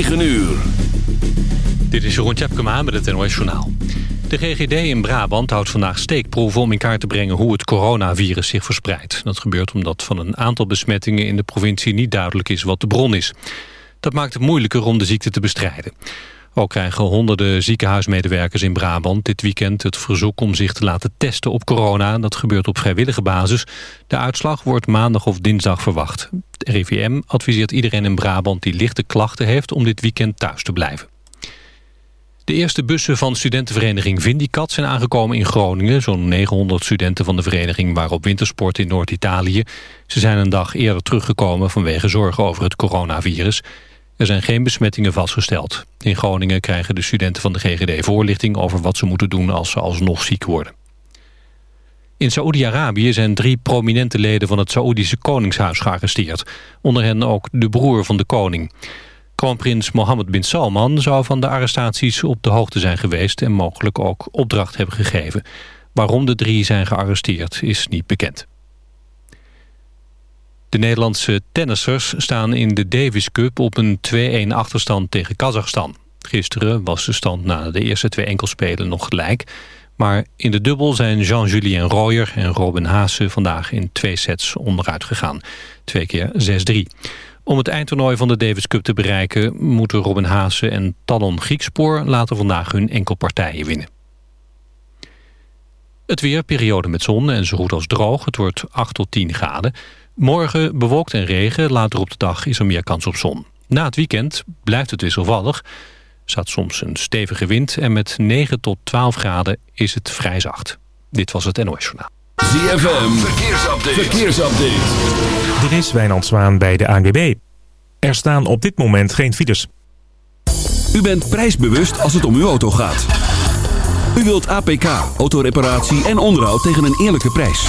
9 uur. Dit is Jeroen Tjepkema met het NOS Journaal. De GGD in Brabant houdt vandaag steekproeven om in kaart te brengen hoe het coronavirus zich verspreidt. Dat gebeurt omdat van een aantal besmettingen in de provincie niet duidelijk is wat de bron is. Dat maakt het moeilijker om de ziekte te bestrijden. Ook krijgen honderden ziekenhuismedewerkers in Brabant dit weekend het verzoek om zich te laten testen op corona. Dat gebeurt op vrijwillige basis. De uitslag wordt maandag of dinsdag verwacht. De RIVM adviseert iedereen in Brabant die lichte klachten heeft om dit weekend thuis te blijven. De eerste bussen van studentenvereniging Vindicat zijn aangekomen in Groningen. Zo'n 900 studenten van de vereniging waren op wintersport in Noord-Italië. Ze zijn een dag eerder teruggekomen vanwege zorgen over het coronavirus. Er zijn geen besmettingen vastgesteld. In Groningen krijgen de studenten van de GGD voorlichting over wat ze moeten doen als ze alsnog ziek worden. In Saoedi-Arabië zijn drie prominente leden van het Saoedische Koningshuis gearresteerd. Onder hen ook de broer van de koning. Kroonprins Mohammed bin Salman zou van de arrestaties op de hoogte zijn geweest... en mogelijk ook opdracht hebben gegeven. Waarom de drie zijn gearresteerd is niet bekend. De Nederlandse tennissers staan in de Davis Cup op een 2-1 achterstand tegen Kazachstan. Gisteren was de stand na de eerste twee enkelspelen nog gelijk. Maar in de dubbel zijn Jean-Julien Royer en Robin Haase vandaag in twee sets onderuit gegaan. Twee keer 6-3. Om het eindtoernooi van de Davis Cup te bereiken... moeten Robin Haase en Talon Griekspoor later vandaag hun enkelpartijen winnen. Het weer, periode met zon en zo goed als droog. Het wordt 8 tot 10 graden. Morgen bewolkt en regen, later op de dag is er meer kans op zon. Na het weekend blijft het wisselvallig. Er staat soms een stevige wind en met 9 tot 12 graden is het vrij zacht. Dit was het NOS Journaal. ZFM, verkeersupdate. verkeersupdate. Dit is Wijnand Zwaan bij de ANWB. Er staan op dit moment geen files. U bent prijsbewust als het om uw auto gaat. U wilt APK, autoreparatie en onderhoud tegen een eerlijke prijs.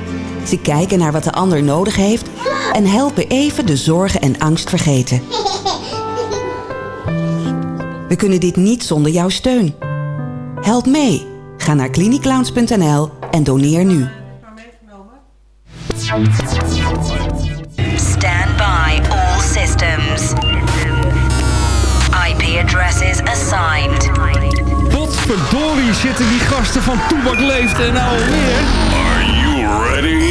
Ze kijken naar wat de ander nodig heeft en helpen even de zorgen en angst vergeten. We kunnen dit niet zonder jouw steun. Help mee. Ga naar cliniclowns.nl en doneer nu. Stand by all systems. IP addresses assigned. Potverdorie zitten die gasten van Toebak Leeft en nou alweer. Ready?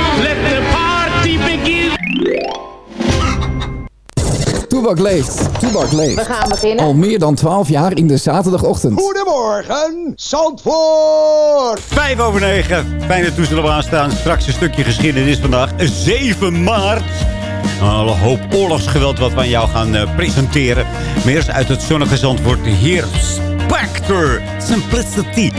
Toebak leeft. Toebak leeft. We gaan beginnen. Al meer dan 12 jaar in de zaterdagochtend. Goedemorgen, Zandvoort. Vijf over negen. Fijne toestel op aanstaan. Straks een stukje geschiedenis vandaag. 7 maart. Een hoop oorlogsgeweld wat we aan jou gaan uh, presenteren. Meer uit het zonnige Zandvoort. De heer Spectre. Simplicity.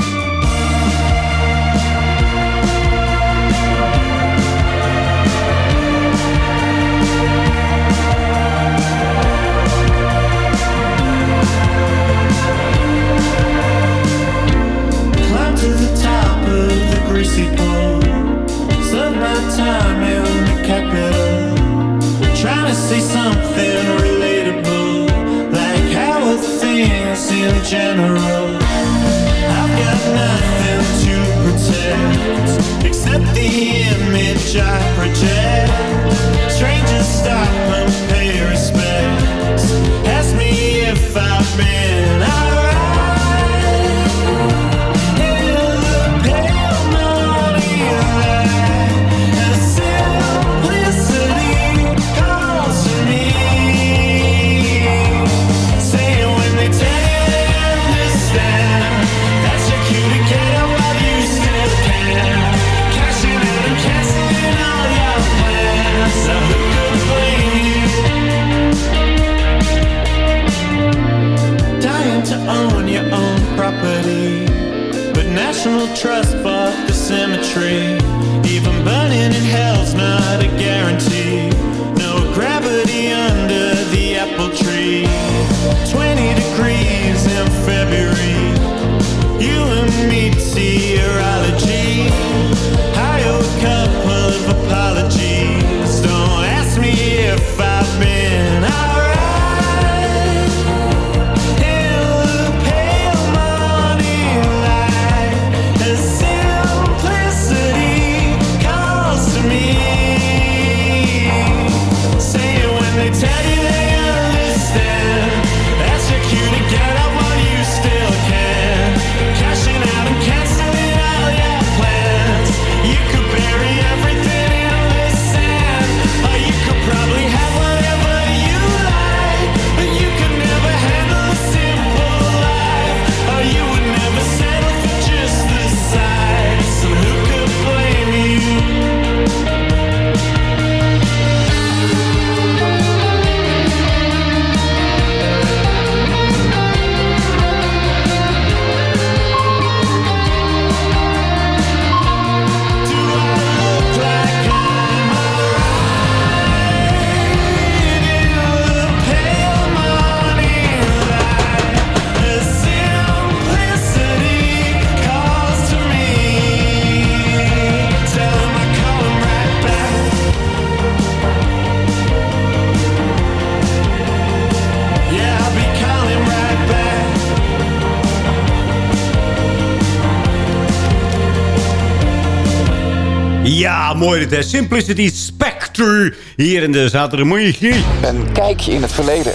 Mooi dit hè. Simplicity Spectre. Hier in de zaterdagmorgen. Een kijkje in het verleden.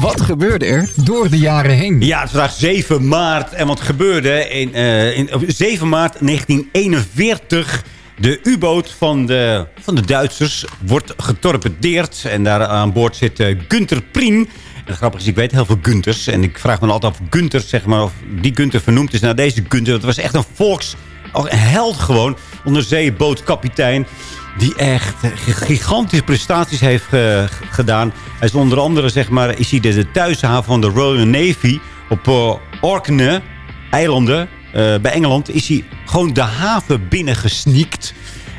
Wat gebeurde er door de jaren heen? Ja, het is vandaag 7 maart. En wat gebeurde in, eh, in op 7 maart 1941... De U-boot van de, van de Duitsers wordt getorpedeerd. En daar aan boord zit uh, Gunther Prien. En het grappige is, ik weet heel veel Gunters. En ik vraag me altijd af of Gunther, zeg maar, of die Gunther vernoemd is naar deze Gunther. Het was echt een volks... Een held gewoon. Onderzeebootkapitein. Die echt gigantische prestaties heeft uh, gedaan. Hij is onder andere, zeg maar, is hij de, thuishaven van de Royal Navy. Op uh, Orkney, eilanden, uh, bij Engeland, is hij gewoon de haven binnengesneakt.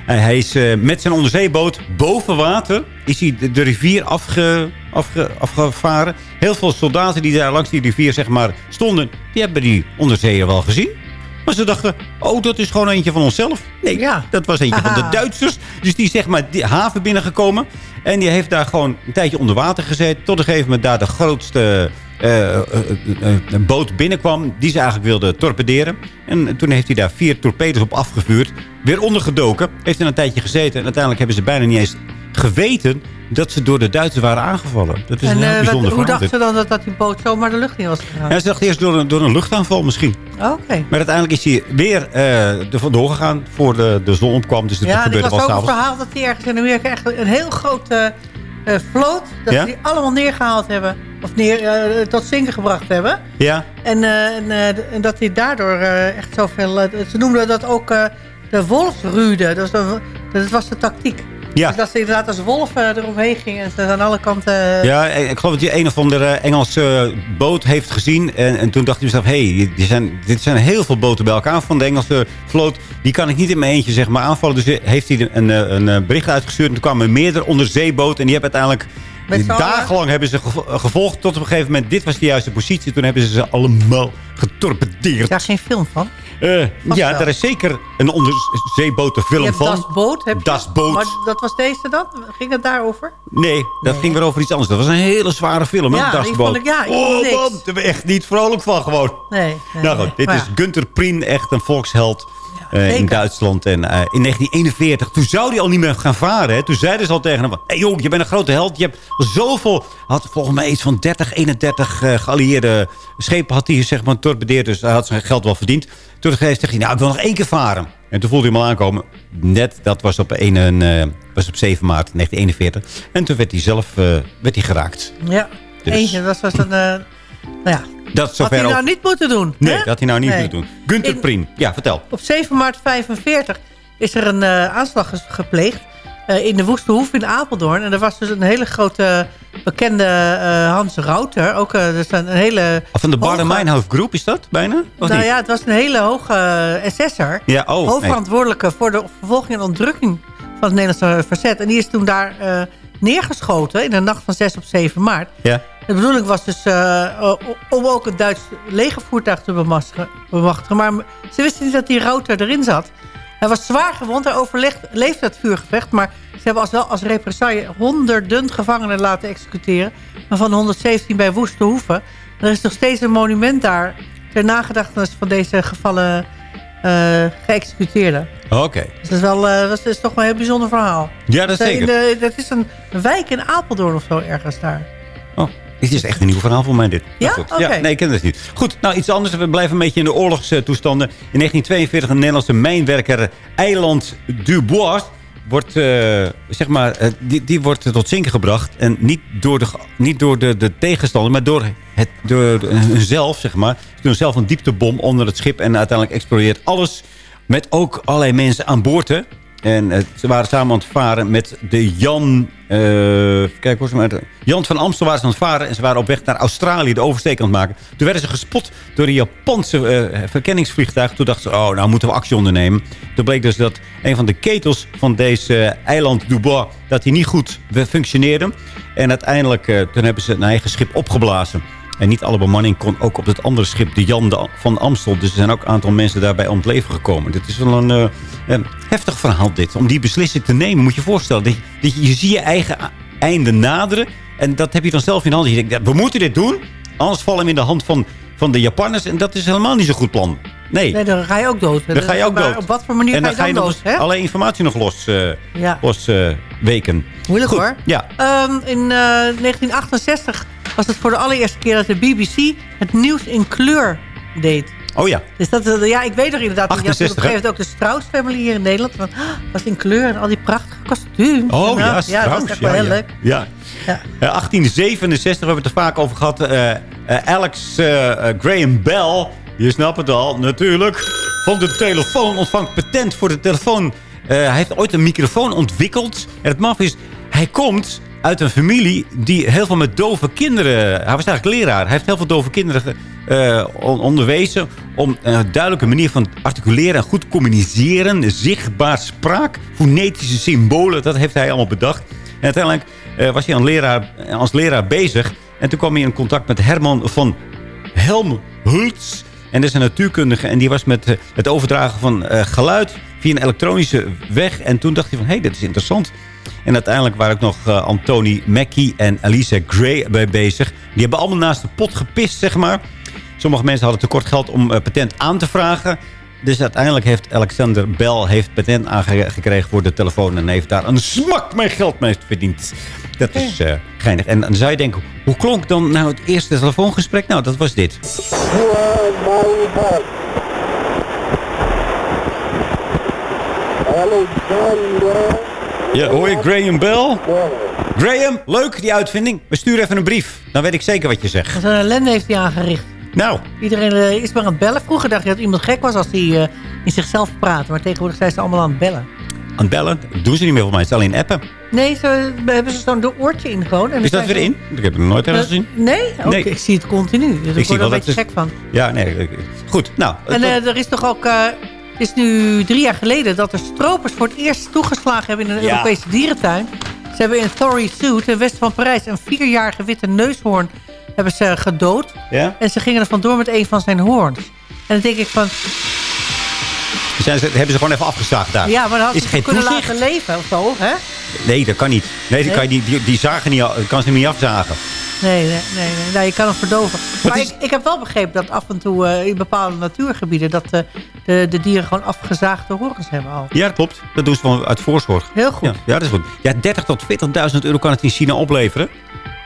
En hij is met zijn onderzeeboot boven water is hij de, rivier afge, afge, afgevaren. Heel veel soldaten die daar langs die rivier zeg maar, stonden, die hebben die onderzeeër wel gezien. Maar ze dachten, oh, dat is gewoon eentje van onszelf. Nee, ja. dat was eentje Aha. van de Duitsers. Dus die is zeg maar die haven binnengekomen. En die heeft daar gewoon een tijdje onder water gezet. Tot een gegeven moment daar de grootste uh, uh, uh, boot binnenkwam. Die ze eigenlijk wilde torpederen. En toen heeft hij daar vier torpedo's op afgevuurd. Weer ondergedoken. Heeft er een tijdje gezeten. En uiteindelijk hebben ze bijna niet eens geweten dat ze door de Duitsers waren aangevallen. Dat is en een heel eh, wat- bijzonder hoe verhaal. dachten ze dan dat, dat die boot zomaar de lucht in was gegaan? Ja, ze dachten eerst door een, door een luchtaanval misschien. Oké. Maar uiteindelijk is hij weer er vandoor gegaan voor de, de zon opkwam. Dus dat Ja, gebeurde wel ook een verhaal dat die ergens in Amerika echt een heel grote eh, vloot... dat Ja? ze die allemaal neergehaald hebben. Of neer, tot zinken gebracht hebben. Ja, En, en, dat hij daardoor echt zoveel... ze noemden dat ook de wolfsrude. Dat was, de, dat was de tactiek. Ja. Dus dat ze inderdaad als wolven eromheen gingen. En ze aan alle kanten... eh, ja, ik geloof dat hij een of andere Engelse boot heeft gezien. En, en toen dacht hij mezelf, hé, hey, dit zijn, dit zijn heel veel boten bij elkaar van de Engelse vloot. Die kan ik niet in mijn eentje zeg maar, aanvallen. Dus heeft hij een, eh, een, eh, bericht uitgestuurd. En toen kwamen meerdere onderzeeboten. En die hebben uiteindelijk... Dagenlang hebben ze gevo- gevolgd tot op een gegeven moment... dit was de juiste positie. Toen hebben ze ze allemaal getorpedeerd. daar geen film van. Eh, ja, wel. daar is zeker een onderzeebotenfilm van. Das Boot. Heb je. Das Boot. Maar dat was deze dan? Ging het daarover? Nee, dat ging weer over iets anders. Dat was een hele zware film, Ja, Das Boot. ik- ja, ik oh vond niks. man, daar ben ik echt niet vrolijk van gewoon. Nee. nee, nou goed, nee. dit Maar is ja. Gunther Prien, echt een volksheld. Eh, in. Duitsland. En eh, in 1941, toen zou hij al niet meer gaan varen. Hè. Toen zeiden ze al tegen hem. Hé hey joh, je bent een grote held. Je hebt zoveel... Had volgens mij iets van 30, 31 eh, geallieerde schepen had hij zeg maar torpedeerd. Dus hij had zijn geld wel verdiend. Toen zegt hij, nou ik wil nog één keer varen. En toen voelde hij hem al aankomen. Net, dat was op, een, een, eh, was op 7 maart 1941. En toen werd hij zelf werd hij geraakt. Ja, Dus- eentje. Dat was een... nou ja, Dat is had hij nou ook- niet moeten doen. Nee, hè? dat had hij nou niet Nee. moeten doen. Gunther Prien, ja, vertel. Op 7 maart 45 is er een eh, aanslag gepleegd eh, in de Woeste Hoef in Apeldoorn. En er was dus een hele grote bekende eh, Hans Rauter. Ook dus een, een hele... Van de hoge- Baden-Meinhof Groep is dat bijna? Of Nou niet? ja, het was een hele hoge SS'er. Ja, oh, nee. hoofdverantwoordelijke voor de vervolging en ontdrukking van het Nederlandse verzet. En die is toen daar neergeschoten in de nacht van 6 op 7 maart. Ja. De bedoeling was dus eh, om ook het Duits legervoertuig te bemachtigen. Maar ze wisten niet dat die router erin zat. Hij was zwaar gewond. Hij overleefde het vuurgevecht. Maar ze hebben als wel als represaille honderden gevangenen laten executeren. Maar van de 117 bij Woeste Hoeven. Er is nog steeds een monument daar. Ter nagedachtenis van deze gevallen eh geëxecuteerden. Oké. Dus dat is, wel, eh, dat is toch wel een heel bijzonder verhaal. Ja, dat Dus, eh, zeker. in de- dat is een wijk in Apeldoorn of zo ergens daar. Oh, dit is echt een nieuw verhaal voor mij dit. Ja? Oké. nee, ik ken het niet. Goed, nou iets anders. We blijven een beetje in de oorlogstoestanden. In 1942 een Nederlandse mijnwerker Eiland Dubois wordt, eh, zeg maar, eh, die, die wordt tot zinken gebracht. En niet door de, niet door de, de tegenstander, maar door, het, door hunzelf, zeg maar. Ze doen zelf een dieptebom onder het schip en uiteindelijk explodeert alles. Met ook allerlei mensen aan boord, hè. En eh, ze waren samen aan het varen met de Jan... eh, kijk hoor, ze maar, Jan van Amstel waren aan het varen. En ze waren op weg naar Australië de oversteek aan het maken. Toen werden ze gespot door een Japanse eh, verkenningsvliegtuig. Toen dachten ze, oh, nou moeten we actie ondernemen. Toen bleek dus dat een van de ketels van deze eiland Dubois... dat die niet goed functioneerde. En uiteindelijk, eh, toen hebben ze een eigen schip opgeblazen. En niet alle bemanning kon ook op het andere schip, de Jan van Amstel. Dus er zijn ook een aantal mensen daarbij om het leven gekomen. Dit is wel een, eh, een heftig verhaal dit. Om die beslissing te nemen, moet je je voorstellen. Dat je, dat je, je ziet je eigen einde naderen. En dat heb je dan zelf in de hand. Je denkt, we moeten dit doen. Anders vallen we in de hand van, van de Japanners. En dat is helemaal niet zo'n goed plan. Nee, Nee, dan ga je ook dood. dan ga je ook dood. Op wat voor manier en ga je dan, nog dood? eens Hè? alle informatie nog los, Ja. los eh, weken. Moeilijk Goed, hoor. Ja, Ehm, in eh, 1968 was het voor de allereerste keer dat de BBC het nieuws in kleur deed. oh ja. Dus dat, eh, ja, ik weet nog inderdaad. Je had op een 68, gegeven moment ook de Strauss-familie hier in Nederland. Want, ah, was in kleur en al die prachtige kostuums. Oh En, ja, Ja, dat Strauss, was echt wel ja, heel ja. leuk. Ja. Ja. Eh, 1867, we hebben het er vaak over gehad. eh, eh, Alex eh, eh, Graham Bell, je snapt het al, natuurlijk. Van de telefoon ontvangt patent voor de telefoon. Eh, hij heeft ooit een microfoon ontwikkeld. En het maf is, hij komt uit een familie die heel veel met dove kinderen... Hij was eigenlijk leraar. Hij heeft heel veel dove kinderen eh, on- onderwezen... om een duidelijke manier van articuleren en goed communiceren. Zichtbaar spraak, fonetische symbolen, dat heeft hij allemaal bedacht. En uiteindelijk eh, was hij aan leraar, als leraar bezig. En toen kwam hij in contact met Herman van Helmholtz. En dat is een natuurkundige. En die was met eh, het overdragen van geluid via een elektronische weg. En toen dacht hij van, hé, hey, dit is interessant. En uiteindelijk waren ook nog eh, Anthony Mackie en Alicia Gray bij bezig. Die hebben allemaal naast de pot gepist, zeg maar. Sommige mensen hadden tekort geld om eh, patent aan te vragen. dus uiteindelijk heeft Alexander Bell heeft patent aangekregen voor de telefoon... en heeft daar een smak mee geld mee verdiend. Dat is eh geinig. En dan zou je denken, hoe klonk dan nou het eerste telefoongesprek? Nou, dat was dit. Ja, hoor je Graham Bell? Graham, leuk die uitvinding. We sturen even een brief. Dan weet ik zeker wat je zegt. Wat een ellende heeft hij aangericht. Nou, Iedereen eh, is maar aan het bellen. Vroeger dacht je dat iemand gek was als hij eh, in zichzelf praatte. Maar tegenwoordig zijn ze allemaal aan het bellen. aan het bellen. Dat doen ze niet meer voor mij. Het is alleen appen. Nee, ze hebben ze zo'n oortje in gewoon. En Is dat weer in? Ik heb het nog nooit ergens Eh, gezien. Nee? Nee. ik zie het continu. Dus ik, zie word er wel een beetje gek van. Ja, nee. Goed, nou. En er is toch ook... het is nu drie jaar geleden dat de stropers voor het eerst toegeslagen hebben in een Ja. Europese dierentuin. Ze hebben in Thory Zoo, ten westen van Parijs, een vierjarige witte neushoorn hebben ze gedood. ja? En ze gingen er vandoor met een van zijn hoorns. En dan denk ik van, Zijn ze, hebben ze gewoon even afgezaagd daar. ja, maar dan had is ze kunnen toezicht? laten leven of zo, hè? Nee, dat kan niet. Nee, die, Nee? kan je, niet- die, die zagen niet, al- kan ze niet afzagen. Nee, nee, nee, nee, nee, je kan hem verdoven. Maar is- ik, ik heb wel begrepen dat af en toe eh, in bepaalde natuurgebieden... dat eh, de, de dieren gewoon afgezaagde horens hebben al. Ja, dat klopt. Dat doen ze gewoon uit voorzorg. Heel goed. Ja, ja, dat is goed. Ja, 30 tot 40.000 euro kan het in China opleveren.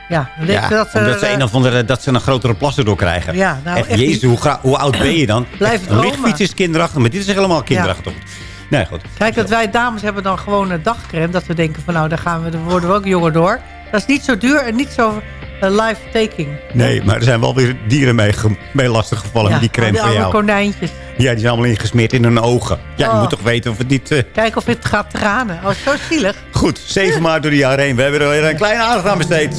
Ja, dan denk Ja, je dat ze... omdat ze eh, een of andere, dat ze een grotere plas erdoor krijgen. Ja, nou, echt, echt jezus, hoe, hoe oud ben je dan? Blijf dromen. lichtfiets is kinderachtig, maar dit is helemaal kinderachtig. Nee, goed. Kijk, dat wij dames hebben dan gewoon een dagcreme. Dat we denken van nou, daar, gaan we, daar worden we ook jonger door. Dat is niet zo duur en niet zo eh, life-taking. Nee, maar er zijn wel weer dieren mee, mee lastig gevallen met die crème die van jou. konijntjes. Ja, die zijn allemaal ingesmeerd in hun ogen. Ja, je Oh. moet toch weten of het niet... eh, Kijk of het gaat tranen. Oh, zo zielig. Goed, zeven maart door de jaren heen. We hebben er weer een kleine aandacht aan besteed.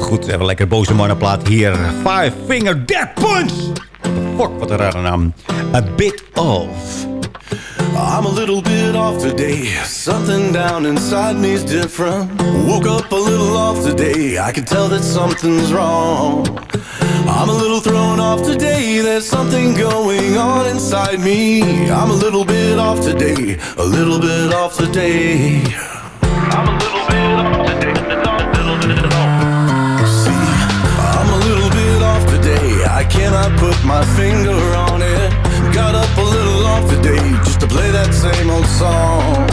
Goed, we hebben een lekker boze mannenplaat hier. Five Finger Death Punch. What the fuck, wat een rare naam. A Bit Of. I'm a little bit off today. Something down inside me's different. Woke up a little off today. I can tell that something's wrong. I'm a little thrown off today. There's something going on inside me. I'm a little bit off today. A little bit off today. I'm a little bit off today. Little bit off. See, I'm a little bit off today. I cannot put my finger on it. Got up a little off today play that same old song.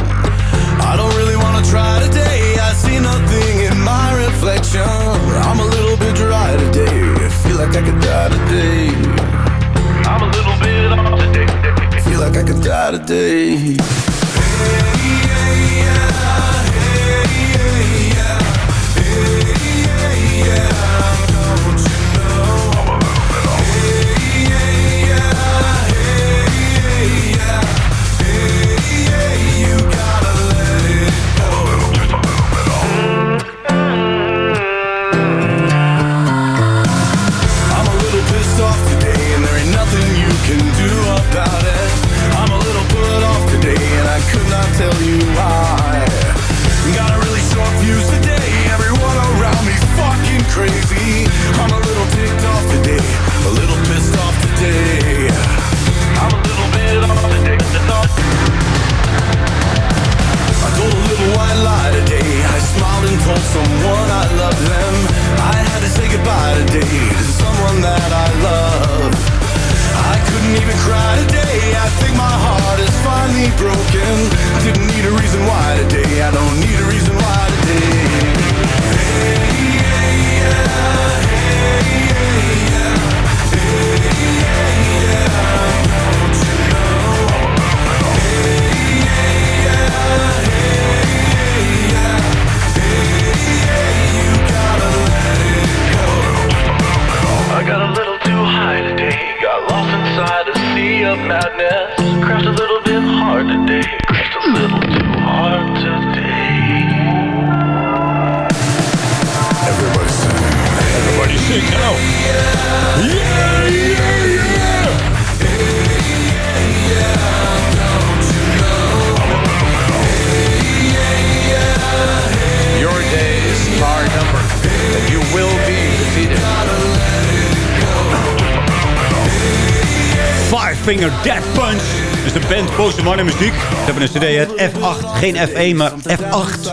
I don't really wanna try today. I see nothing in my reflection. I'm a little bit dry today. I feel like I could die today. I'm a little bit off today. Feel like I could die today. I'm broken. Didn't need a reason why today. I don't Boze mannen muziek. Ze hebben een cd, het F8. Geen F1, maar F8.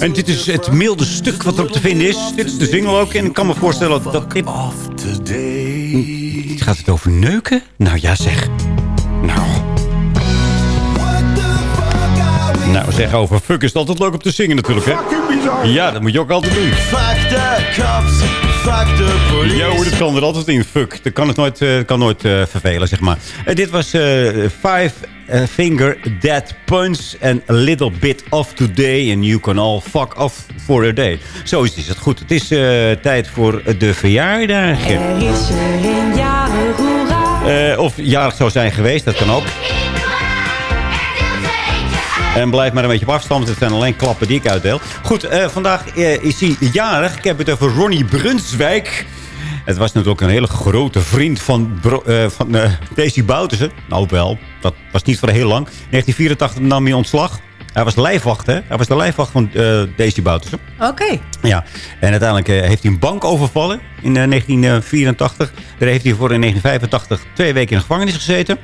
En dit is het milde stuk wat erop te vinden is. Dit is de single ook. En ik kan me voorstellen dat dit... Hm, gaat het over neuken? Nou ja, zeg. Nou... Nou, zeg over fuck is het altijd leuk om te zingen natuurlijk, hè? Ja, dat moet je ook altijd doen. Fuck the cops, fuck the police. Ja hoor, dat kan er altijd in, fuck. Dat kan het nooit, eh, kan nooit eh, vervelen, zeg maar. Uh, dit was 5 Finger Dead Punch and a little bit of today. And you can all fuck off for a day. Zo is het goed. Het is eh, tijd voor de verjaardagen. Er is er een jarig, hoera. Eh, of jarig zou zijn geweest, dat kan ook. En blijf maar een beetje op afstand, het zijn alleen klappen die ik uitdeel. Goed, eh, vandaag is hij jarig. Ik heb het over Ronnie Brunswijk. Het was natuurlijk een hele grote vriend van, Bro- eh, van eh, Daisy Boutersen. Nou wel, dat was niet voor heel lang. In 1984 nam hij ontslag. Hij was lijfwacht, hè? Hij was de lijfwacht van eh Daisy Boutersen. Oké. Ja, en uiteindelijk eh, heeft hij een bank overvallen in eh, 1984. Daar heeft hij voor in 1985 twee weken in de gevangenis gezeten.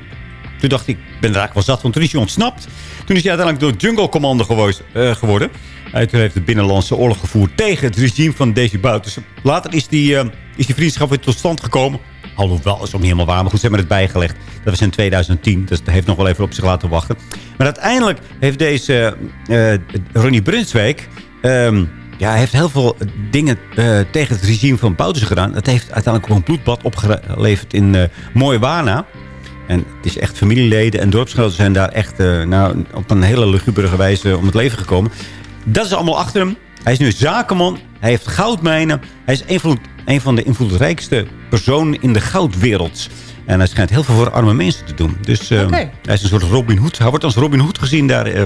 Toen dacht ik, ik ben er eigenlijk wel zat, want toen is hij ontsnapt. Toen is hij uiteindelijk door Jungle Commando gewo- eh, geworden. Hij heeft de binnenlandse oorlog gevoerd tegen het regime van Daisy Boutersen. Later is die, eh, is die vriendschap weer tot stand gekomen. Alhoewel, is niet helemaal waar. Maar goed, ze hebben het bijgelegd. Dat was in 2010. Dus dat heeft nog wel even op zich laten wachten. Maar uiteindelijk heeft deze eh, Ronnie Brunswijk... ehm, ja, heeft heel veel dingen tegen het regime van Boutersen gedaan. Dat heeft uiteindelijk ook een bloedbad opgeleverd in eh Moiwana. En het is echt familieleden en dorpsgenoten zijn daar echt nou, op een hele lugubere wijze om het leven gekomen. Dat is allemaal achter hem. Hij is nu zakenman. Hij heeft goudmijnen. Hij is een van, een van de invloedrijkste personen in de goudwereld. En hij schijnt heel veel voor arme mensen te doen. Dus eh, Oké. hij is een soort Robin Hood. Hij wordt als Robin Hood gezien daar eh,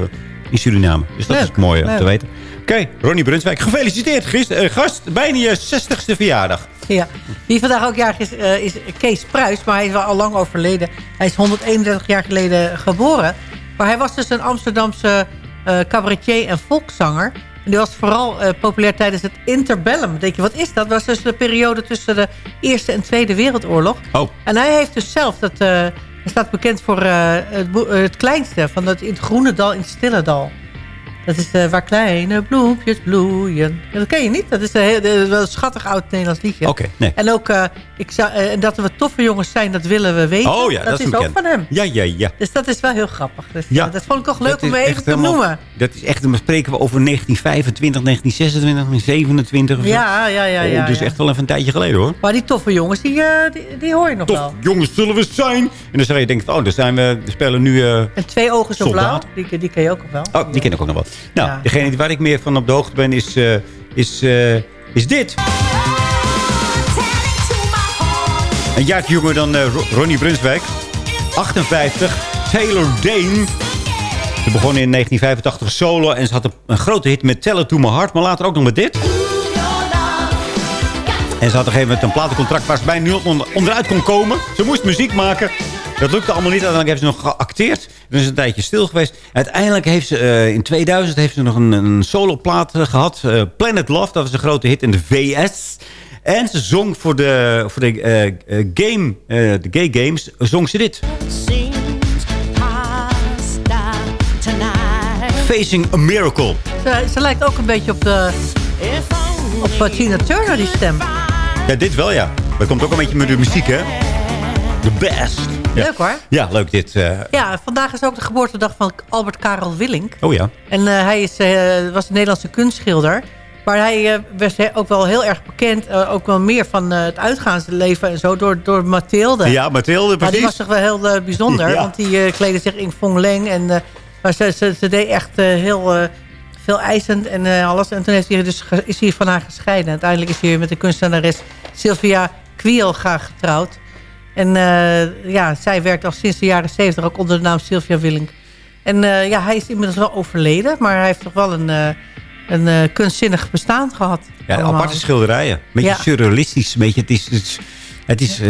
in Suriname. Dus dat is het mooie om te weten. Oké, Ronnie Brunswijk. Gefeliciteerd, gist- eh, gast. Bijna je 60ste verjaardag. Ja. Wie vandaag ook jarig is, eh, is Kees Pruis. Maar hij is wel al lang overleden. Hij is 131 jaar geleden geboren. Maar hij was dus een Amsterdamse eh cabaretier en volkszanger. En die was vooral eh, populair tijdens het interbellum. Dan denk je, wat is dat? Dat was dus de periode tussen de Eerste en Tweede Wereldoorlog. Oh. En hij heeft dus zelf, dat, eh, hij staat bekend voor het, het kleinste. Van het, in het groene dal, in het stille dal. Dat is eh, waar kleine bloempjes bloeien. Ja, dat ken je niet. Dat is een, eh, wel een schattig oud Nederlands liedje. Oké, nee. En ook eh, ik zou, dat we toffe jongens zijn, dat willen we weten. Oh ja, dat, is ook van hem. Ja, ja, ja. Dus dat is wel heel grappig. Dus, Ja. dat vond ik toch leuk Dat om even te helemaal- noemen. Dat is echt, dan spreken we over 1925, 1926, 1927 of zo. Ja, ja, ja. ja, oh, dus ja. echt wel even een tijdje geleden hoor. Maar die toffe jongens, die, die, die hoor je nog Tof, wel. jongens zullen we zijn. En dan zou je denken, oh, dan zijn we, we spelen nu... En twee ogen zo blauw, die, die ken je ook nog wel. oh, die ken ik ook nog wel. Nou, Ja. degene waar ik meer van op de hoogte ben is, eh, is, eh, is dit. Een jaartje jonger dan eh, Ro- Ronnie Brunswijk. 58, Taylor Dane. Ze begon in 1985 solo en ze had een, een grote hit met Tell It To My Heart. Maar later ook nog met dit. En ze had op een gegeven moment een platencontract waar ze bijna niet onderuit kon komen. Ze moest muziek maken. Dat lukte allemaal niet. Uiteindelijk heeft ze nog geacteerd. Dan is een tijdje stil geweest. Uiteindelijk heeft ze eh, in 2000 heeft ze nog een, een soloplaat eh, gehad. eh, Planet Love, dat was een grote hit in de VS. En ze zong voor de, voor de, game, de gay games, zong ze dit. Facing a Miracle. Ze, ze lijkt ook een beetje op, de, op Tina Turner, die stem. Ja, dit wel ja. Dat komt ook een beetje met de muziek, hè? The best. Ja. Leuk hoor. Ja, leuk dit. eh. Ja, vandaag is ook de geboortedag van Albert Karel Willink. oh ja. En eh, hij is, eh, was een Nederlandse kunstschilder. Maar hij was ook wel heel erg bekend. eh, ook wel meer van het uitgaansleven en zo. Door, door Mathilde. Ja, Mathilde, Maar precies. die was toch wel heel bijzonder. Ja. Want die eh kleedde zich in Fong Leng. En, eh, maar ze, ze, ze deed echt heel eh, veel eisend en eh, alles. En toen heeft hij dus, is hij van haar gescheiden. Uiteindelijk is hij met de kunstenares Sylvia Kwielga getrouwd. En eh, ja, zij werkt al sinds de jaren 70 ook onder de naam Sylvia Willink. En eh, ja, hij is inmiddels wel overleden. Maar hij heeft toch wel een, eh, een kunstzinnig bestaan gehad. Ja, allemaal. aparte schilderijen. Beetje Ja. surrealistisch. Een Beetje, het is, het is, het is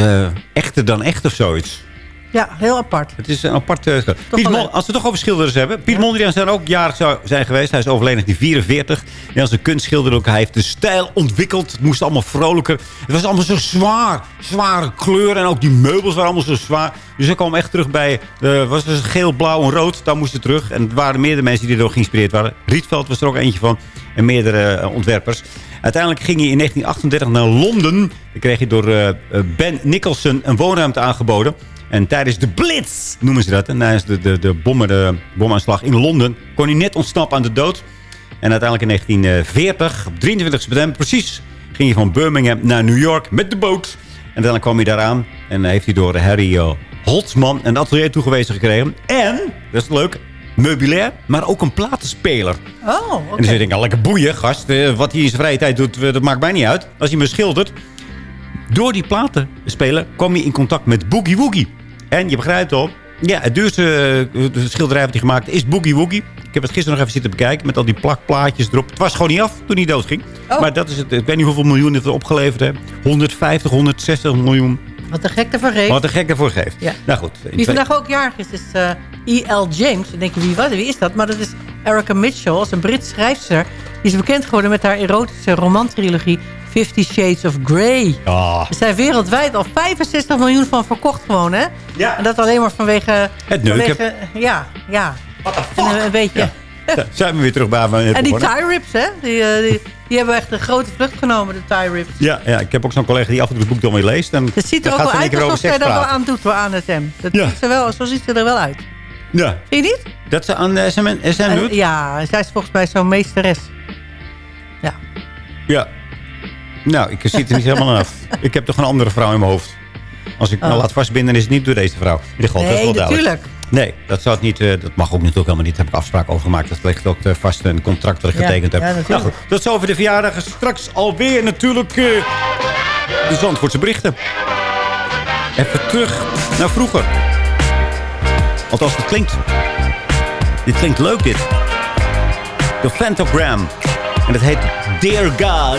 echter dan echt of zoiets. Ja, heel apart. Het is een aparte... Piet Mon- als we het toch over schilders hebben. Piet Mondriaan zijn ook jarig zijn geweest. Hij is overleden in 1944. En als een kunstschilder ook. Hij heeft de stijl ontwikkeld. Het moest allemaal vrolijker. Het was allemaal zo zwaar. Zware kleuren. En ook die meubels waren allemaal zo zwaar. Dus ik kwam echt terug bij... eh was het geel, blauw en rood. Daar moest het terug. En het waren meerdere mensen die erdoor geïnspireerd waren. Rietveld was er ook eentje van. En meerdere eh, ontwerpers. Uiteindelijk ging hij in 1938 naar Londen. Dan kreeg hij door eh, Ben Nicholson een woonruimte aangeboden. En tijdens de Blitz, noemen ze dat. En tijdens de, de, de, bommen, de bomaanslag in Londen kon hij net ontsnappen aan de dood. En uiteindelijk in 1940, op 23 september precies, ging hij van Birmingham naar New York met de boot. En dan kwam hij daaraan en heeft hij door Harry uh, Holtzman een atelier toegewezen gekregen. En, dat is leuk, meubilair, maar ook een platenspeler. Oh. En dan zit ik al lekker boeien, gast. Eh, Wat hij in zijn vrije tijd doet, eh, dat maakt mij niet uit. Als hij me schildert. Door die platen spelen kwam hij in contact met Boogie Woogie. En je begrijpt al, ja, het duurste eh, de schilderij wat hij gemaakt is Boogie Woogie. Ik heb het gisteren nog even zitten bekijken met al die plakplaatjes erop. Het was gewoon niet af toen hij doodging. Oh. Maar dat is het, ik weet niet hoeveel miljoen het opgeleverd heeft. 150, 160 miljoen. Wat een gek ervan geeft. Wat een gek ervoor geeft. Ja. Nou goed. Wie twee- vandaag ook jarig is, is eh, E.L. James. Dan denk je, wie, wat, wie is dat? Maar dat is Erica Mitchell, als een Brits schrijfster. Die is bekend geworden met haar erotische romantrilogie Fifty Shades of Grey. Ah, Er zijn wereldwijd al 65 miljoen van verkocht gewoon, hè? Ja. En dat alleen maar vanwege... Het neuken. vanwege- Ja, ja. En een, een beetje... Ja. Zijn we weer terug bij waar we En die tie rips, hè? Die, eh, die, die hebben echt een grote vlucht genomen, de tie rips. Ja, ja, ik heb ook zo'n collega die af en toe het boek dan weer leest. En Het ziet er ook wel uit alsof zij dat wel aan doet aan het hem. Dat Ja. ziet ze wel, zo ziet ze er wel uit. Ja, Zie je niet? dat ze aan de SM, SM En- doet? ja, zij is volgens mij zo'n meesteres. Ja. Ja. Nou, ik zit er niet helemaal aan af. Ik heb toch een andere vrouw in mijn hoofd. Als ik me Oh. laat vastbinden, is het niet door deze vrouw. In ieder geval, dat is wel duidelijk. natuurlijk. Nee, dat, zou het niet, eh, dat mag ook natuurlijk helemaal niet. Daar heb ik afspraak over gemaakt. Dat ligt ook eh, vast in een contract dat ik Ja, getekend heb. ja, nou goed, dat is over de verjaardagen. Straks alweer natuurlijk eh, de Zandvoortse berichten. Even terug naar vroeger. Althans, het klinkt... Dit klinkt leuk, dit. De Fantogram. En het heet Dear God.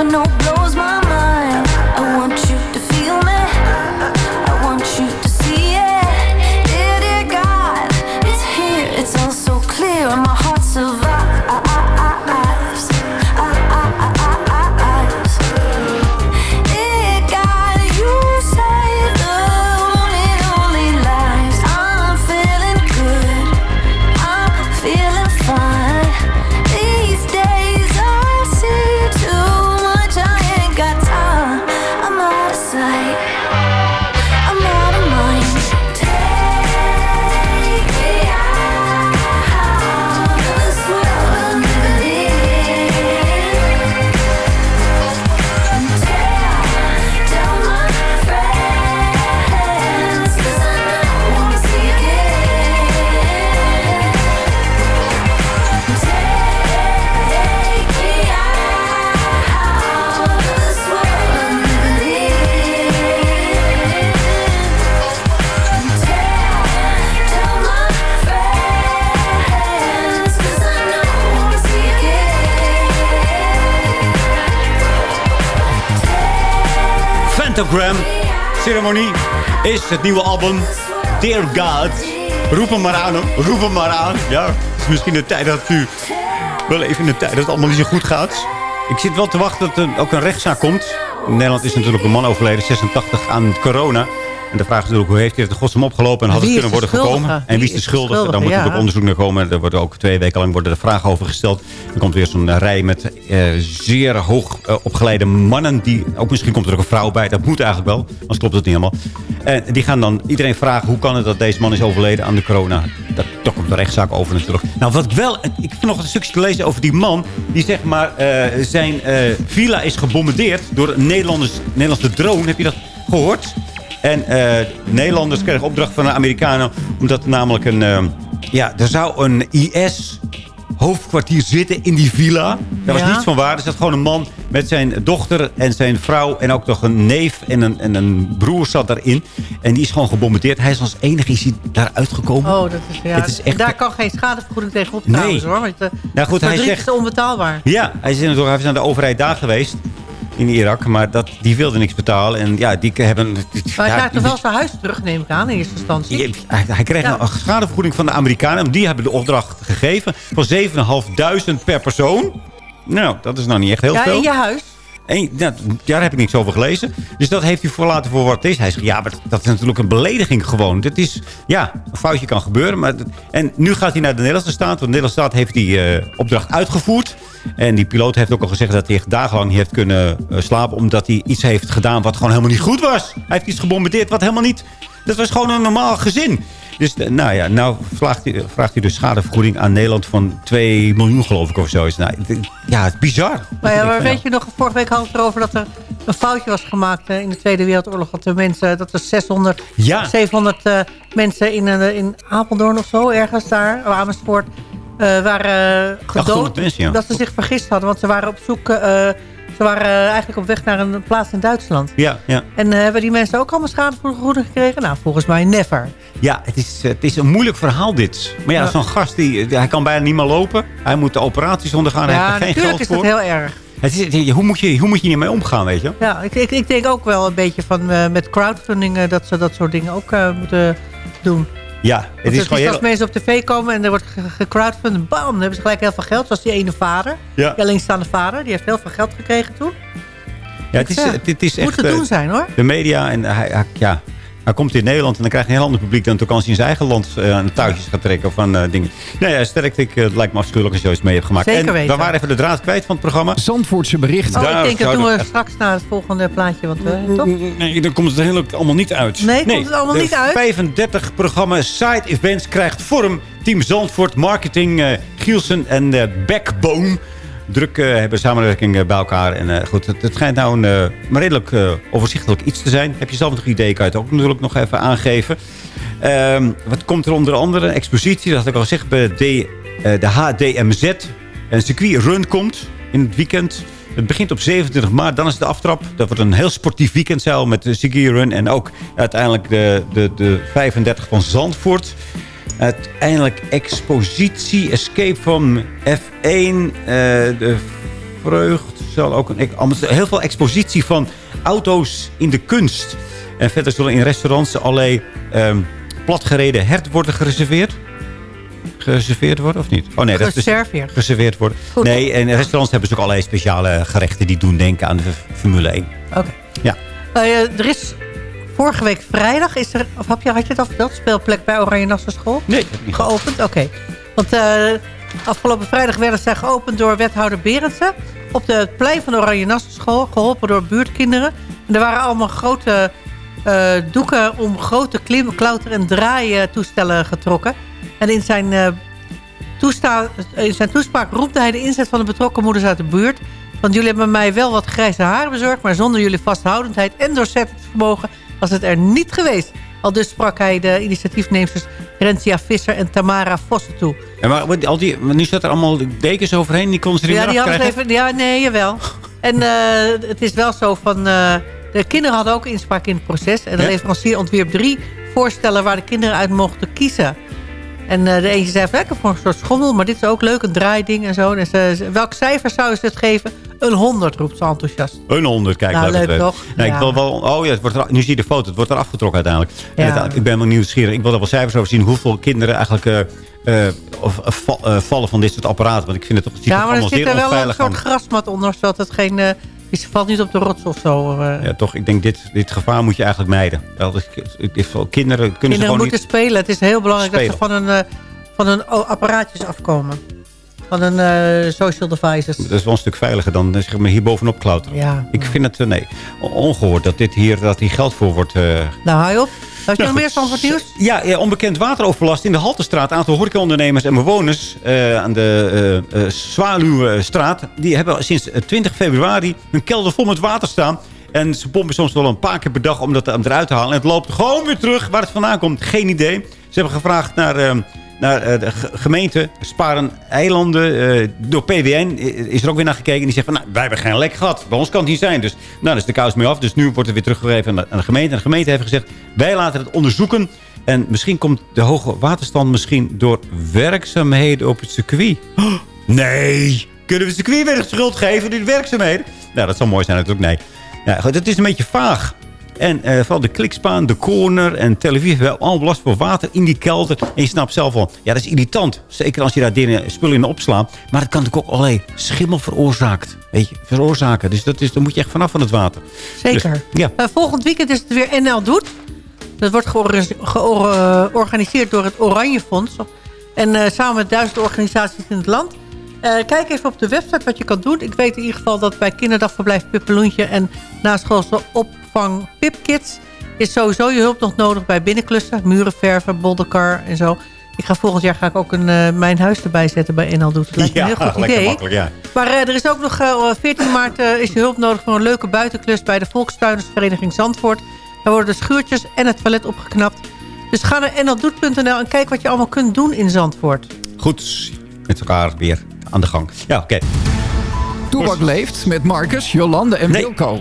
For no Is het nieuwe album. Dear God. Roep hem maar aan. Roep hem maar aan. Ja, het is misschien de tijd dat u... Wel even in de tijd dat het allemaal niet zo goed gaat. Ik zit wel te wachten dat er ook een rechtszaak komt. In Nederland is natuurlijk een man overleden, 86, aan corona. En de vraag is natuurlijk, hoe heeft hij het godsnaam opgelopen... en had het kunnen de worden schuldige? voorkomen? En wie is de schuldige? Daar moet ja. natuurlijk onderzoek naar komen. Er worden ook twee weken lang worden er vragen over gesteld. Er komt weer zo'n rij met eh, zeer hoog eh, opgeleide mannen. Die, ook misschien komt er ook een vrouw bij. Dat moet eigenlijk wel, anders klopt het niet helemaal. En die gaan dan iedereen vragen... hoe kan het dat deze man is overleden aan de corona? Dat, daar komt de rechtszaak over natuurlijk. Nou, wat ik wel... Ik heb nog een stukje te lezen over die man... die zeg maar eh, zijn eh, villa is gebombardeerd... door een Nederlanders, Nederlandse drone. Heb je dat gehoord? En eh, Nederlanders kregen opdracht van de Amerikanen... omdat namelijk een... eh, ja, er zou een IS hoofdkwartier zitten in die villa. Daar was Ja. niets van waar. Er zat gewoon een man met zijn dochter en zijn vrouw... en ook nog een neef en een, en een broer zat daarin. En die is gewoon gebombardeerd. Hij is als enige is hij daar uitgekomen. Oh, dat is, ja, Het is echt- daar kan geen schadevergoeding tegenop Nee. trouwens hoor. Want, Nou goed, hij verdriet zegt- is onbetaalbaar. Ja, hij is, hij is naar de overheid daar geweest in Irak. Maar dat, die wilde niks betalen. En ja, die hebben... Maar hij ja, krijgt toch wel zijn huis terug, neem ik aan, in eerste instantie. Ja, Hij, hij kreeg Ja. een schadevergoeding van de Amerikanen. Die hebben de opdracht gegeven van 7.500 per persoon. Nou, dat is nou niet echt heel ja, veel. in je huis. En, nou, daar heb ik niks over gelezen. Dus dat heeft hij voor laten voor wat het is. Hij zegt, ja, maar dat is natuurlijk een belediging gewoon. Dit is, ja, een foutje kan gebeuren. Maar dat- en nu gaat hij naar de Nederlandse staat. Want de Nederlandse staat heeft die eh, opdracht uitgevoerd. En die piloot heeft ook al gezegd dat hij dagenlang niet heeft kunnen eh, slapen. Omdat hij iets heeft gedaan wat gewoon helemaal niet goed was. Hij heeft iets gebombardeerd wat helemaal niet... Dat was gewoon een normaal gezin. Dus eh, nou ja, nou vraagt hij, vraagt hij dus schadevergoeding aan Nederland van 2 miljoen geloof ik of zo. Is, nou, ja, het is bizar. Maar, ja, maar weet je nog, vorige week hadden we het erover dat er een foutje was gemaakt eh, in de Tweede Wereldoorlog. Dat er mensen, dat er 600, Ja. 700 eh, mensen in, in Apeldoorn of zo, ergens daar, Amersfoort, waren eh, 800 gedood. ja. Dat ze zich vergist hadden, want ze waren op zoek, eh, ze waren eh, eigenlijk op weg naar een plaats in Duitsland. Ja, ja. En eh, hebben die mensen ook allemaal schadevergoeding gekregen? Nou, volgens mij never. Ja, het is, het is een moeilijk verhaal dit. Maar ja, Ja. zo'n gast, die, hij kan bijna niet meer lopen. Hij moet de operaties ondergaan. hij ja, heeft er geen natuurlijk geld is voor. dat heel erg. Het is, hoe, moet je, hoe moet je hiermee omgaan, weet je? Ja, ik, ik, ik denk ook wel een beetje van eh, met crowdfunding eh, dat ze dat soort dingen ook eh, moeten doen. Ja, Want het is gewoon als heel... mensen op tv komen en er wordt ge- gecrowdfund, bam, dan hebben ze gelijk heel veel geld. Zoals die ene vader, Ja. die alleenstaande vader, die heeft heel veel geld gekregen toen. Ja, het is, het, het is Moet echt... te eh, doen zijn hoor. De media en hij- ja, hij komt in Nederland en dan krijgt hij een heel ander publiek... dan toen als hij in zijn eigen land eh, aan de touwtjes gaat trekken van eh, dingen. Nou ja, sterk, ik, eh, het lijkt me afschuwelijk als je zoiets mee hebt gemaakt. Zeker en weten. we waren even de draad kwijt van het programma. Zandvoortse berichten. Oh, ik denk dat doen we we- straks naar het volgende plaatje. Want, eh, toch? Nee, dan komt het helemaal allemaal niet uit. Nee, komt het allemaal niet uit? 35 programma Side Events krijgt vorm. Team Zandvoort, Marketing, eh, Gielsen en eh, Backbone. Druk eh, hebben samenwerking eh, bij elkaar. En eh, goed, het, het schijnt nou een redelijk overzichtelijk iets te zijn. Heb je zelf nog ideeën, kan je het ook natuurlijk nog even aangeven. Ehm, wat komt er onder andere? Een expositie, dat had ik al gezegd, bij de, de HDMZ. Een circuitrun komt in het weekend. Het begint op 27 maart, dan is de aftrap. Dat wordt een heel sportief weekendzeil met de circuitrun. En ook uiteindelijk de, de, de 35 van Zandvoort. Uiteindelijk expositie, escape van F1. eh, de vreugd zal ook een, heel veel expositie van auto's in de kunst. En verder zullen in restaurants allerlei ehm, platgereden hert worden gereserveerd. Gereserveerd worden of niet? Oh nee, dat is dus Geserveerd. geserveerd worden. Goed. Nee, en restaurants hebben ze ook allerlei speciale gerechten die doen denken aan de Formule 1. Oké. Ja. Eh, er is vorige week vrijdag, is er, of heb je, had je het al verteld, speelplek bij Oranje Nassau School? Nee, dat niet Geopend, oké. Want eh, afgelopen vrijdag werden zij geopend door wethouder Berendsen. Op de het plein van de Oranje Nassau School, geholpen door buurtkinderen. En er waren allemaal grote eh, doeken om grote klim, klauter- en draaitoestellen getrokken. En in zijn, toesta- in zijn toespraak roepte hij de inzet van de betrokken moeders uit de buurt. Want jullie hebben mij wel wat grijze haren bezorgd... maar zonder jullie vasthoudendheid en doorzettingsvermogen was het er niet geweest. Al dus sprak hij de initiatiefnemers Rentia Visser en Tamara Vossen toe. En maar, al die, nu staat er allemaal dekens overheen. Die konden ze er Ja, niet die hadden even, ja, nee, jawel. En eh, het is wel zo van... eh, de kinderen hadden ook inspraak in het proces. En de Ja? leverancier ontwierp drie voorstellen... waar de kinderen uit mochten kiezen. En eh, de eentje zei heb voor een soort schommel... maar dit is ook leuk, een draaiding en zo. En ze, welk cijfer zou ze het geven? Een 100 roept ze enthousiast. Een 100, kijk. Nou, leuk toch? Nee, Ja. ik wil wel, oh ja, het wordt er, nu zie je de foto. Het wordt er afgetrokken uiteindelijk. Ja. het- ik ben wel nieuwsgierig. Ik wil er wel cijfers over zien. Hoeveel kinderen eigenlijk eh, eh, of, eh, eh, vallen van dit soort apparaten. Want ik vind het toch, het Ja, maar er zit er wel een soort grasmat onder, zodat het geen... die valt niet op de rots of zo. eh. Ja, toch. Ik denk, dit, dit gevaar moet je eigenlijk mijden. Kinderen kunnen ze gewoon moeten niet... spelen. Het is heel belangrijk dat ze van hun, eh, van o- apparaatjes afkomen. Van hun eh, social devices. Dat is wel een stuk veiliger dan eh, zeg maar, hier bovenop klauteren. Ja. Ik vind het, eh, nee, ongehoord dat dit hier, dat hier geld voor wordt... Nou, hou je op. Had je Nou, nog meer goed. Zandvoort nieuws? Ja, ja, onbekend wateroverlast in de Haltestraat. Een aantal horecaondernemers en bewoners aan de eh, Zwaluwstraat... die hebben sinds eh, 20 februari hun kelder vol met water staan. En ze pompen soms wel een paar keer per dag om dat eruit te halen. En het loopt gewoon weer terug. Waar het vandaan komt, geen idee. Ze hebben gevraagd naar, eh, naar eh, de ge- gemeente Sparen Eilanden. eh, door PWN is er ook weer naar gekeken. En die zegt van, nou, wij hebben geen lek gehad. Bij ons kan het niet zijn. Dus nou, dan is de kous mee af. Dus nu wordt het weer teruggegeven aan de, gemeente. En de gemeente heeft gezegd, wij laten het onderzoeken. En misschien komt de hoge waterstand misschien door werkzaamheden op het circuit. Oh, nee! Kunnen we het circuit weer de schuld geven door werkzaamheden? Nou, dat zou mooi zijn natuurlijk. Nee. Goed, het is een beetje vaag. En eh, vooral de klikspaan, de corner en televisie hebben allemaal last voor water in die kelder. En je snapt zelf wel, ja, dat is irritant. Zeker als je daar dingen, spullen in opslaat. Maar het kan natuurlijk ook allerlei schimmel veroorzaakt. Weet je, veroorzaken. Dus dat is, dan moet je echt vanaf van het water. Zeker. Dus, ja. Eh, volgend weekend is het weer NL Doet. Dat wordt georganiseerd georganiseerd door het Oranje Fonds. En eh, samen met duizend organisaties in het land. Eh, kijk even op de website wat je kan doen. Ik weet in ieder geval dat bij kinderdagverblijf Pippeloentje... en naschoolse opvang Pipkids... is sowieso je hulp nog nodig bij binnenklussen. Muren verven, bolderkar en zo. Ik ga volgend jaar ga ik ook een, eh, mijn huis erbij zetten bij NL Doet. Dat lijkt me een heel goed idee. makkelijk, ja. Maar eh, er is ook nog eh, 14 maart is je hulp nodig voor een leuke buitenklus bij de Volkstuinersvereniging Zandvoort. Daar worden de schuurtjes en het toilet opgeknapt. Dus ga naar nldoet.nl en kijk wat je allemaal kunt doen in Zandvoort. Goed, met elkaar weer aan de gang. Ja, oké. Toebak leeft met Marcus, Jolande en Wilco.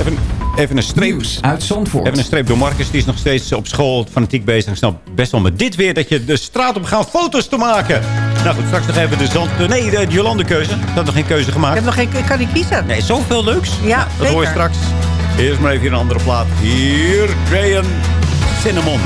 Even, even een streep. Nieuws uit Zandvoort. Even een streep door Marcus. Die is nog steeds op school fanatiek bezig. Ik snap best wel met dit weer dat je de straat op gaat foto's te maken. Nou goed, straks nog even de zand... Nee, de Jolande keuze. Ik had nog geen keuze Ik, gemaakt. heb nog geen, ik kan niet kiezen. Nee, zoveel leuks. Ja, Nou, dat hoor je straks. Eerst maar even hier een andere plaat. Hier, Graham Cinnamon.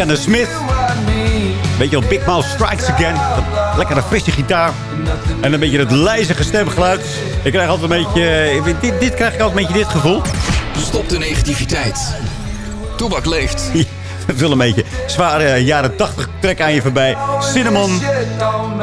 Aan de Smith. Beetje op Big Mouth Strikes Again. Lekkere frisse gitaar. En een beetje het lijzige stemgeluid. Ik krijg altijd een beetje... eh, dit, dit krijg ik altijd een beetje dit gevoel. Stop de negativiteit. Toebak leeft. Het wel een beetje zware jaren 80 trek aan je voorbij. Cinnamon.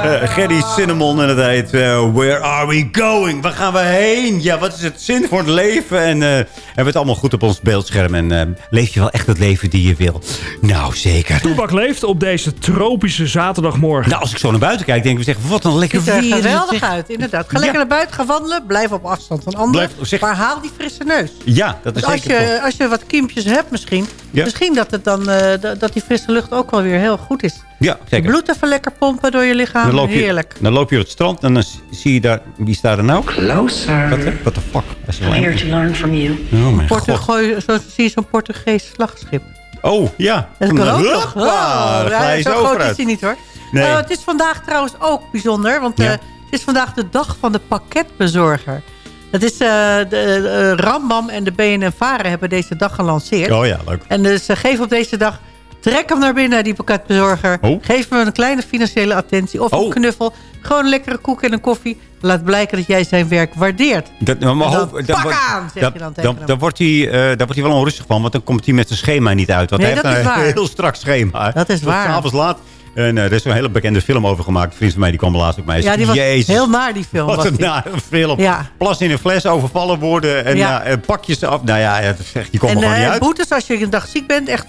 eh Gerry Cinnamon. En het heet eh, Where Are We Going? Waar gaan we heen? Ja, wat is het zin voor het leven? En we het allemaal goed op ons beeldscherm. En eh, leef je wel echt het leven die je wil? Nou, zeker. Toebak leeft op deze tropische zaterdagmorgen. Nou, als ik zo naar buiten kijk, denk ik, zeg, wat een lekker Ziet er weer. geweldig uit, inderdaad. Ga lekker naar buiten, ga wandelen. Blijf op afstand van anderen. Maar haal die frisse neus. Ja, dat is Dus als zeker je, als je wat kiempjes hebt misschien... Ja. Misschien dat, het dan, eh, dat die frisse lucht ook wel weer heel goed is. Ja, Je zeker. bloed even lekker pompen door je lichaam. Dan loop, je, Heerlijk. dan loop je op het strand en dan zie je daar... Wie staat er nou? Closer. Wat, what the fuck? I'm here to learn from you. Oh mijn god. zo zie je zo'n Portugees slagschip. Oh, ja. Dat kan ook nog. Ja, zo groot vooruit. is hij niet hoor. Nee. Eh, het is vandaag trouwens ook bijzonder. Want Ja. eh, het is vandaag de dag van de pakketbezorger. Dat is eh, de eh, Rambam en de BNN-Varen hebben deze dag gelanceerd. Oh ja, leuk. En dus geef op deze dag... Trek hem naar binnen, die pakketbezorger. Oh. Geef hem een kleine financiële attentie of een Oh. knuffel. Gewoon een lekkere koek en een koffie. Laat blijken dat jij zijn werk waardeert. Dat, maar dan hoop- pak aan, zeg je dan tegen hem. dan wordt hij, daar wordt hij wel onrustig van, want dan komt hij met zijn schema niet uit. Want Nee, hij heeft een waar. heel strak schema. Dat is waar. S'avonds laat. En eh, er is een hele bekende film over gemaakt. Een vriend van mij die kwam laatst op mij. Ja, die was Jezus, heel naar die film. Wat was een nare film. Ja. Plas in een fles, overvallen worden. En Ja. eh, pakjes af. Nou ja, het is echt, die komt En er gewoon niet uit. boetes als je een dag ziek bent, echt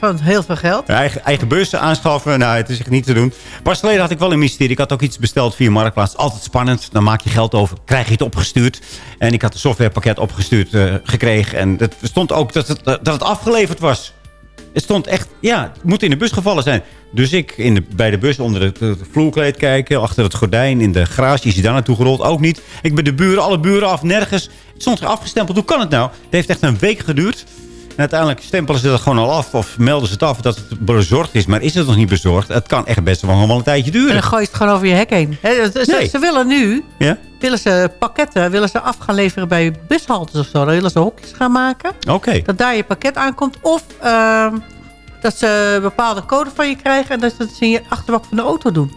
van heel veel geld. Eigen, eigen bussen aanschaffen, nou, het is echt niet te doen. Pas geleden had ik wel een mysterie. Ik had ook iets besteld via Marktplaats. Altijd spannend. Dan maak je geld over, krijg je het opgestuurd. En ik had een softwarepakket opgestuurd gekregen. En het stond ook dat het, dat het afgeleverd was. Het stond echt, ja, het moet in de bus gevallen zijn. Dus ik in de, bij de bus onder het, vloerkleed kijken. Achter het gordijn in de garage is hij daar naartoe gerold. Ook niet. Ik ben de buren, alle buren af, nergens. Het stond afgestempeld. Hoe kan het nou? Het heeft echt een week geduurd. En uiteindelijk stempelen ze dat gewoon al af. Of melden ze het af dat het bezorgd is. Maar is het nog niet bezorgd? Het kan echt best wel, wel een tijdje En duren. dan gooi je het gewoon over je hek heen. Ze, ze- Nee. ze willen nu, Ja? willen ze pakketten, willen ze af gaan leveren bij bushaltes of zo. Dan willen ze hokjes gaan maken. Oké. Dat daar je pakket aankomt. Of ehm, dat ze een bepaalde code van je krijgen. En dat ze het in je achterbak van de auto doen.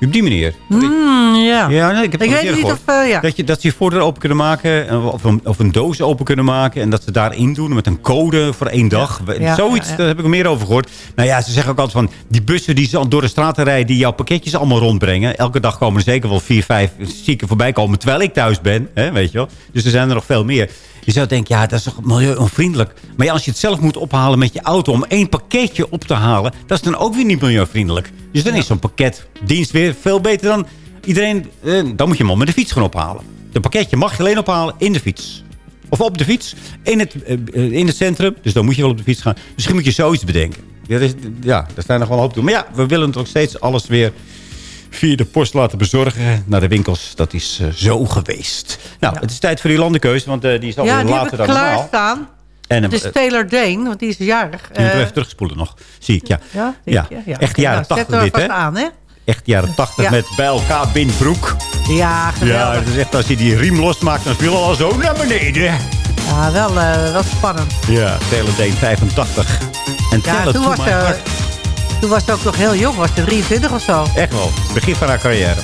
Op die manier. Mm, ja. Ja, nee, ik heb het Ik al weet eerder niet gehoord. of... eh, ja. Dat, je, dat ze je voordeur open kunnen maken. en- Of een, of een doos open kunnen maken. En dat ze daarin doen met een code voor één dag. Ja, Zoiets, ja, daar heb ik er meer over gehoord. Nou ja, ze zeggen ook altijd van... Die bussen die zo door de straten rijden... die jouw pakketjes allemaal rondbrengen. Elke dag komen er zeker wel vier, vijf zieken voorbij komen... terwijl ik thuis ben. Hè, weet je wel. Dus er zijn er nog veel meer. Je zou denken, ja, dat is toch milieu-onvriendelijk. Maar ja, als je het zelf moet ophalen met je auto... om één pakketje op te halen... dat is dan ook weer niet milieuvriendelijk. Dus dan is zo'n pakketdienst weer veel beter dan iedereen... eh, dan moet je hem al met de fiets gaan ophalen. Een pakketje mag je alleen ophalen in de fiets. Of op de fiets, in het, eh, eh, in het centrum. Dus dan moet je wel op de fiets gaan. Misschien moet je zoiets bedenken. Ja, dat is- ja daar staan nog wel een hoop toe. Maar ja, we willen toch steeds alles weer via de post laten bezorgen naar de winkels. Dat is eh, zo geweest. Nou, het is tijd voor die landenkeuze, want eh, die is alweer Ja, die later dan normaal. klaarstaan. En Het is eh, Taylor Dane, want die is jarig. je moet even terugspoelen nog. Zie ik, ja. ja, Ja, ja. echt jaren nou, zet 80 dit, hè? aan, hè? Echt jaren 80 Ja. met bij elkaar binbroek. Ja, Ja, geweldig. het is echt als je die riem losmaakt, dan viel al zo naar beneden. Ja, wel, eh, wel spannend. Ja, Taylor Dane 85. En Ja, toen to was, heart. Toen was ze ook nog heel jong. Was ze 23 of zo. Echt wel, begin van haar carrière.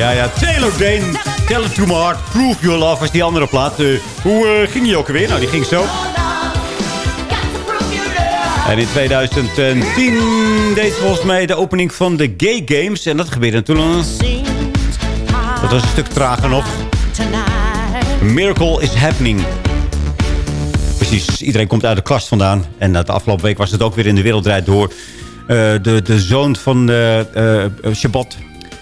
Ja, ja. Taylor Dane. Tell it to my heart. Prove your love was die andere plaat. Eh, hoe eh, ging die ook alweer? Nou, die ging zo. En in 2010 deed volgens mij de opening van de Gay Games. En dat gebeurde toen. Dat was een stuk trager nog. Miracle is happening. Precies, iedereen komt uit de klas vandaan. En de afgelopen week was het ook weer in de wereld draait door. Eh, de, de zoon van eh, Shabbat.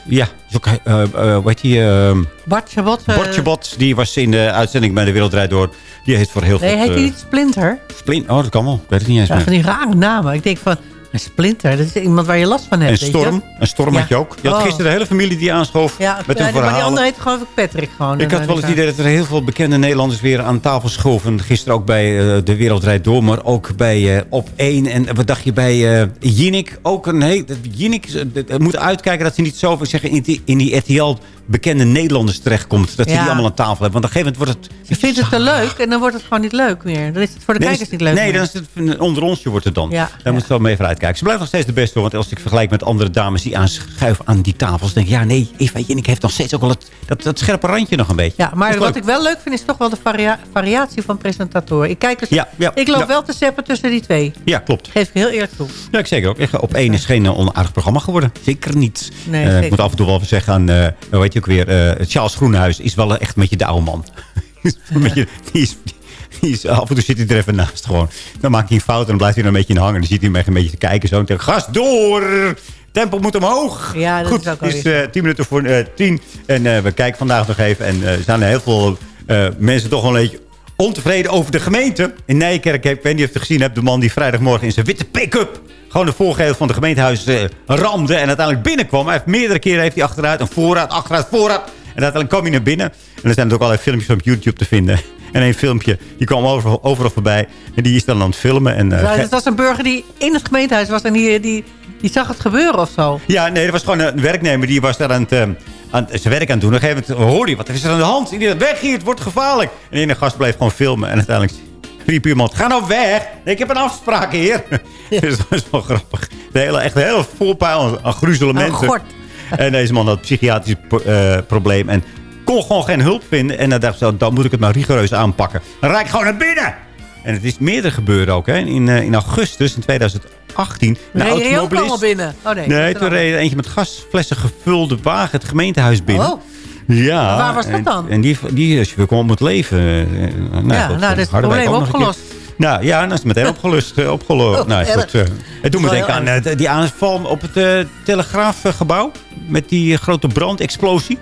Ja, is ook, eh, eh, hoe heet die? eh, Bart Chabot. eh, Bart Shabbat, die was in de uitzending bij de wereld draait door. Die heeft voor heel Nee, veel... heet hij niet Splinter? Splint, oh, dat kan wel. Ik weet het niet eens Ja, meer. van die rare namen. Ik denk van, een Splinter, dat is iemand waar je last van hebt. En weet je? Storm. Een Storm had je ook. Je had Oh. gisteren de hele familie die aanschoof Ja, met ja, een die- maar die verhaal. andere heet geloof ik Patrick gewoon. Ik had wel het idee dat er heel veel bekende Nederlanders weer aan tafel schoven. Gisteren ook bij eh, De Wereld Rijd Door, maar ook bij eh, Op 1. En wat dacht je bij eh Jinnik? Ook een heel... Eh, moet uitkijken dat ze niet zo zeggen, in die, in die RTL bekende Nederlanders terechtkomt. Dat ze Ja. die allemaal aan tafel hebben. Want op een gegeven moment wordt het... Je vindt het te leuk en dan wordt het gewoon niet leuk meer. Dan is het voor de Nee, kijkers niet leuk Nee, meer. dan is het een onder onsje wordt het dan. Ja, Daar moet je wel mee voor uitkijken. Ze blijft nog steeds de beste hoor. Want als ik vergelijk met andere dames die aanschuiven aan die tafels... denk ik, ja nee, Eva Jinnik heeft nog steeds ook wel het, dat, dat scherpe randje nog een beetje. Ja, maar wat ik wel leuk vind is toch wel de varia- variatie van presentatoren. Ik, kijk dus, Ja, ja, ik loop wel te zeppen tussen die twee. Ja, klopt. Geef ik heel eerlijk toe. Ja, ik zeker ook. Op één is geen eh, onaardig programma geworden. Zeker niet. Nee, Eh, ik moet af en toe wel even zeggen aan, eh hoe heet je ook weer, eh, Charles Groenhuis is wel echt een beetje de oude man. Een beetje- die, is, die is, af en toe zit hij er even naast gewoon. Dan maakt hij een fout en dan blijft hij er een beetje in hangen. Dan ziet hij hem echt een beetje te kijken zo. En dan gas door! Tempo moet omhoog. Ja, dat Goed, is ook het wel is weer eh, tien minuten voor eh, tien. En we kijken vandaag nog even. En er zijn heel veel mensen toch wel een beetje ontevreden over de gemeente. In Nijkerk, ik weet niet of je het gezien hebt... de man die vrijdagmorgen in zijn witte pick-up... gewoon de voorgevel van de gemeentehuis eh, ramde... en uiteindelijk binnenkwam. Hij heeft meerdere keren heeft hij achteruit, een voorraad, achteruit, voorraad... En uiteindelijk kwam hij naar binnen. En er zijn ook allerlei filmpjes op YouTube te vinden. En een filmpje, die kwam overal, overal voorbij. En die is dan aan het filmen. En, eh, ge- het was een burger die in het gemeentehuis was en die, die, die zag het gebeuren of zo. Ja, nee, dat was gewoon een werknemer. Die was daar aan het, eh, ze het werk aan het doen. Op een gegeven moment, hoor wat is er aan de hand? Iedereen, weg hier, het wordt gevaarlijk. En de gast bleef gewoon filmen. En uiteindelijk riep iemand, ga nou weg. Nee, ik heb een afspraak hier. Dus dat is wel grappig. De hele, echt een hele voorpijl aan gruzelementen. Oh, en deze man had een psychiatrisch eh, probleem. En kon gewoon geen hulp vinden. En dan dacht ik, dan moet ik het maar rigoureus aanpakken. Dan rijd ik gewoon naar binnen. En het is meerdere gebeurd ook. Hè. In, eh, in augustus in 2008 18. je reden ook allemaal binnen? Oh, nee, nee toen reed eentje met gasflessen gevulde wagen het gemeentehuis binnen. Oh. Ja. Waar was dat dan? En, en die, die weer kwam met leven. Eh, eh, nou, ja, dat, nou, eh, is het probleem opgelost. Nou ja, dan is het meteen opgelost, opgelost. Oh, nou, goed, het doet me denken aan die aanval op het telegraafgebouw. Met die grote brandexplosie.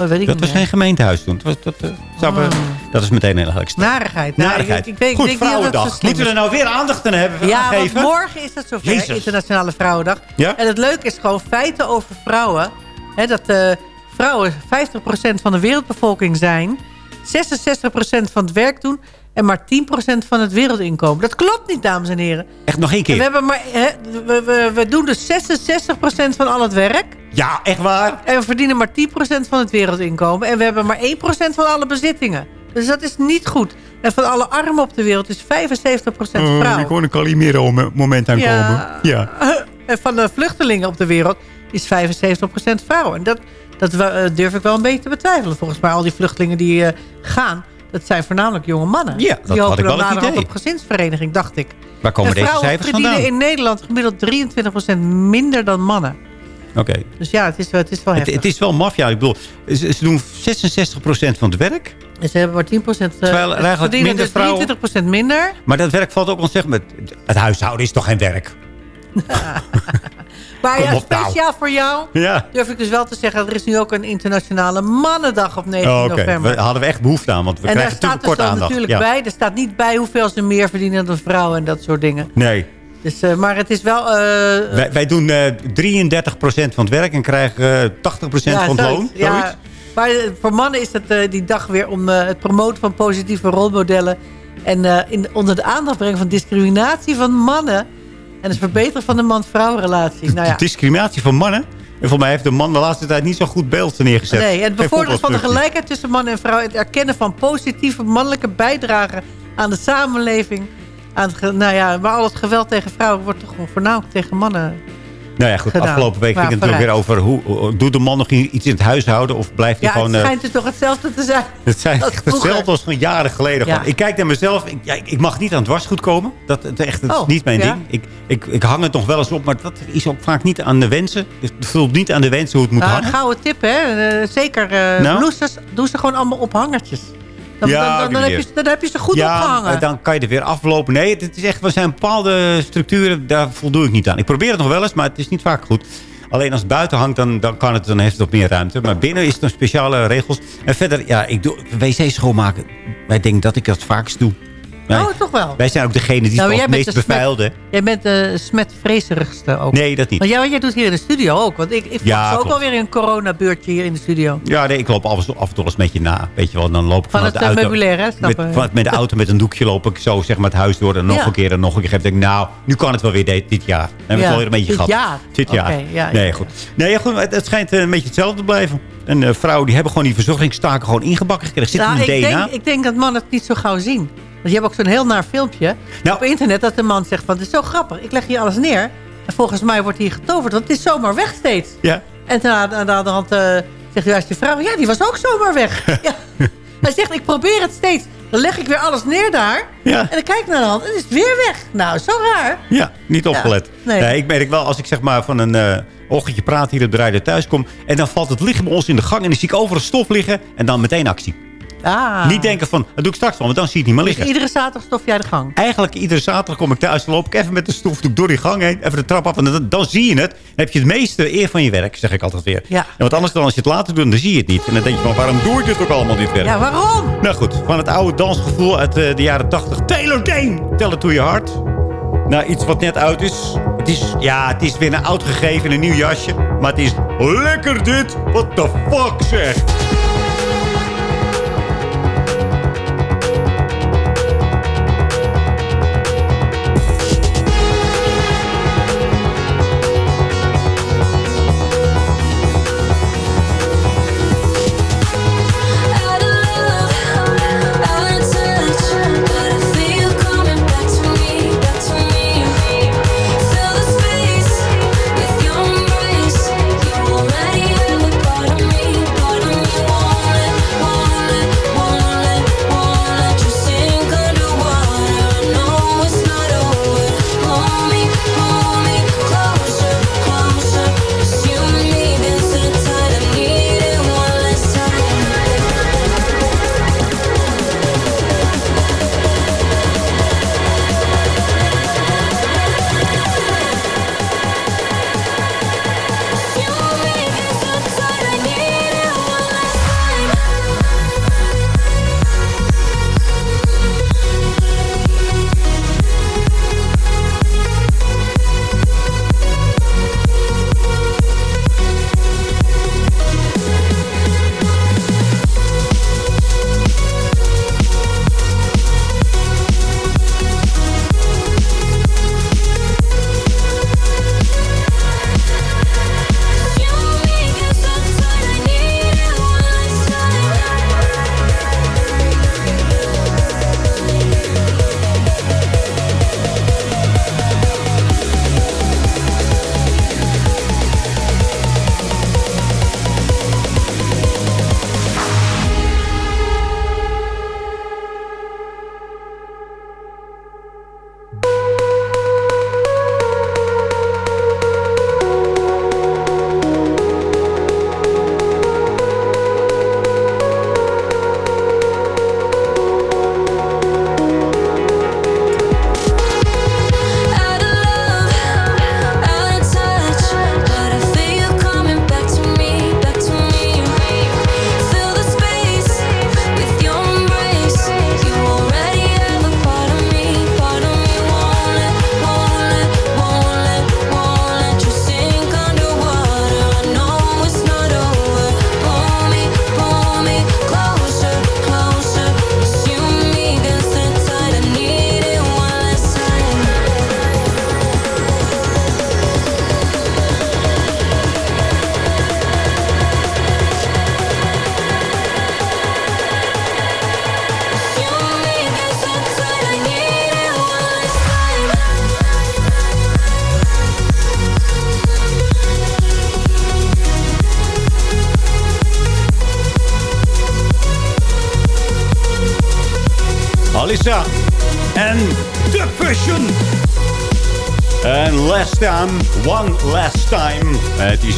Oh, weet ik Dat was meer. geen gemeentehuis toen. Dat, dat, eh, we- Oh. dat is meteen heel erg. Narigheid. Nou, Narigheid. Ik, ik Goed, dat Vrouwendag. Moeten we er nou weer aandacht aan hebben? Ja, want morgen is het zover, Jezus. Internationale Vrouwendag. Ja? En het leuke is gewoon feiten over vrouwen. Hè, dat eh, vrouwen 50% van de wereldbevolking zijn. 66% van het werk doen. En maar 10% van het wereldinkomen. Dat klopt niet, dames en heren. Echt nog één En keer. we, hebben maar, hè, we, we, we doen dus 66% van al het werk. Ja, echt waar. En we verdienen maar 10% van het wereldinkomen. En we hebben maar 1% van alle bezittingen. Dus dat is niet goed. En van alle armen op de wereld is 75% vrouw. Ik hoor een Calimero-moment aankomen. Ja. Ja. En van de vluchtelingen op de wereld is 75% vrouw. En dat, dat eh, durf ik wel een beetje te betwijfelen. Volgens mij al die vluchtelingen die eh, gaan... dat zijn voornamelijk jonge mannen. Ja, dat die had ik wel het idee. op gezinsvereniging, dacht ik. Waar komen en deze vrouwen cijfers verdienen vandaan? in Nederland gemiddeld 23% minder dan mannen. Oké. Dus ja, het is, wel- het is wel Het, heftig. het is wel maffia. Ik bedoel, ze, ze doen 66% van het werk. En ze hebben maar 10%... eh, Terwijl er ze eigenlijk verdienen minder dus vrouwen- 23% minder. Maar dat werk valt ook ontzegd met... Het huishouden is toch geen werk? Maar ja, nou. speciaal voor jou Ja. durf ik dus wel te zeggen... er is nu ook een internationale mannendag op 19 Oh, Oké, november. we hadden we echt behoefte aan. Want we en daar krijgen te staat er kort dan aandacht. natuurlijk bij. Er staat niet bij hoeveel ze meer verdienen dan vrouwen en dat soort dingen. Nee. Dus, eh, maar het is wel... eh, Wij, wij doen eh 33% van het werk en krijgen eh 80% van het zoiets. loon. Ja, Zoiets. maar eh, voor mannen is het eh, die dag weer om eh, het promoten van positieve rolmodellen. En eh, in, onder de aandacht brengen van discriminatie van mannen. En het verbeteren van de man-vrouw relatie. Nou ja. Discriminatie van mannen. En voor mij heeft de man de laatste tijd niet zo'n goed beeld neergezet. Nee, het bevorderen van de gelijkheid tussen man en vrouw. Het erkennen van positieve mannelijke bijdrage aan de samenleving. Aan het, nou ja, maar al het geweld tegen vrouwen wordt toch gewoon voornamelijk tegen mannen Nou ja, goed. gedaan. Afgelopen week ging het natuurlijk weer over... Hoe, doet de man nog iets in het huishouden? Of blijft hij Ja, gewoon... het eh, schijnt dus toch hetzelfde te zijn. Het zijn hetzelfde als van jaren geleden. Ja. Ik kijk naar mezelf. Ik, ja, ik mag niet aan het dwarsgoed komen. Dat, dat, echt, dat Oh, is niet mijn ja. ding. Ik, ik, ik hang het nog wel eens op. Maar dat is ook vaak niet aan de wensen. Het vult niet aan de wensen hoe het moet Nou, een hangen. gouden tip, hè. Eh, zeker eh Nou? doen ze gewoon allemaal op hangertjes. Dan, Ja, dan, heb je, dan heb je ze goed ja, opgehangen. dan kan je er weer aflopen. Nee, het is echt, er zijn bepaalde structuren, daar voldoe ik niet aan. Ik probeer het nog wel eens, maar het is niet vaak goed. Alleen als het buiten hangt, dan, dan, kan het, dan heeft het wat meer ruimte. Maar binnen is het een speciale regels. En verder, ja, ik doe wc schoonmaken. Wij denken dat ik dat vaakst doe. Wij, Oh, toch wel. wij zijn ook degene die Nou, het bent meest bevuilde. Jij bent de smetvreserigste ook. Nee, dat niet. Want jij, jij doet hier in de studio ook. Want ik, ik Ja, ook alweer een coronabeurtje hier in de studio. Ja, nee, ik loop af, af en toe eens met je na. Weet je wel, dan loop ik Van het de eh, auto. meubilair, hè? Met, je? van- met de auto met een doekje loop ik zo zeg maar, het huis door. En nog Ja. een keer en nog een keer. Ik denk, nou, nu kan het wel weer dit, dit jaar. Dan hebben we Ja, het alweer een beetje dit gehad. jaar. Dit jaar. Oké, ja, nee, goed. Nee, goed. Het, het schijnt eh, een beetje hetzelfde te blijven. En eh, vrouwen die hebben gewoon die verzorgingstaken gewoon ingebakken gekregen. Zit Nou, in ik, DNA. denk, ik denk dat mannen het niet zo gauw zien. Want je hebt ook zo'n heel naar filmpje Nou. op internet... dat de man zegt van, het is zo grappig. Ik leg hier alles neer. En volgens mij wordt hij getoverd. Want het is zomaar weg steeds. Ja. En aan aan de andere hand eh, zegt juist je vrouw... ja, die was ook zomaar weg. ja. Hij zegt, ik probeer het steeds. Dan leg ik weer alles neer daar. Ja. En dan kijk ik naar de hand en is het weer weg. Nou, zo raar. Ja, niet opgelet. nee. nee. ik merk wel, als ik zeg maar van een eh ochtendje praat hier op de rijder thuis kom... en dan valt het liggen bij ons in de gang... en dan zie ik overal stof liggen en dan meteen actie. Ah. Niet denken van, dat doe ik straks wel, want dan zie je het niet meer Dus liggen. iedere zaterdag stof jij de gang. Eigenlijk iedere zaterdag kom ik thuis, dan loop ik even met de stofdoek door die gang heen. Even de trap af en dan, dan zie je het. Dan heb je het meeste eer van je werk, zeg ik altijd weer. Ja. En wat anders dan als je het later doet, dan zie je het niet. En dan denk je van, waarom doe ik dit ook allemaal dit werk? Ja, waarom? Nou goed, van het oude dansgevoel uit eh, de jaren 80. Taylor Dane, Tell It To Your Heart. Nou, iets wat net oud is. Het is, ja, het is weer een oud gegeven, een nieuw jasje. Maar het is lekker dit. What the fuck, zeg.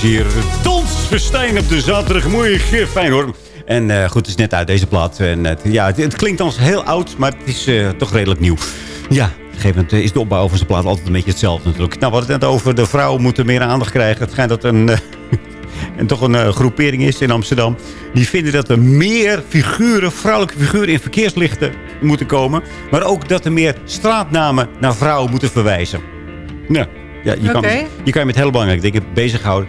Hier Dansfestijn op de zaterdagmorgen. Fijn hoor. En eh, goed, het is net uit deze plaat. En het, ja, het, het klinkt als heel oud, maar het is eh, toch redelijk nieuw. Ja, op een gegeven moment is de opbouw van zijn plaat altijd een beetje hetzelfde natuurlijk. Nou, we hadden het net over de vrouwen moeten meer aandacht krijgen. Het schijnt dat een, eh, en toch een eh, groepering is in Amsterdam. Die vinden dat er meer figuren, vrouwelijke figuren in verkeerslichten moeten komen. Maar ook dat er meer straatnamen naar vrouwen moeten verwijzen. Nou, ja, je, kan, je kan je met heel belangrijke dingen bezighouden.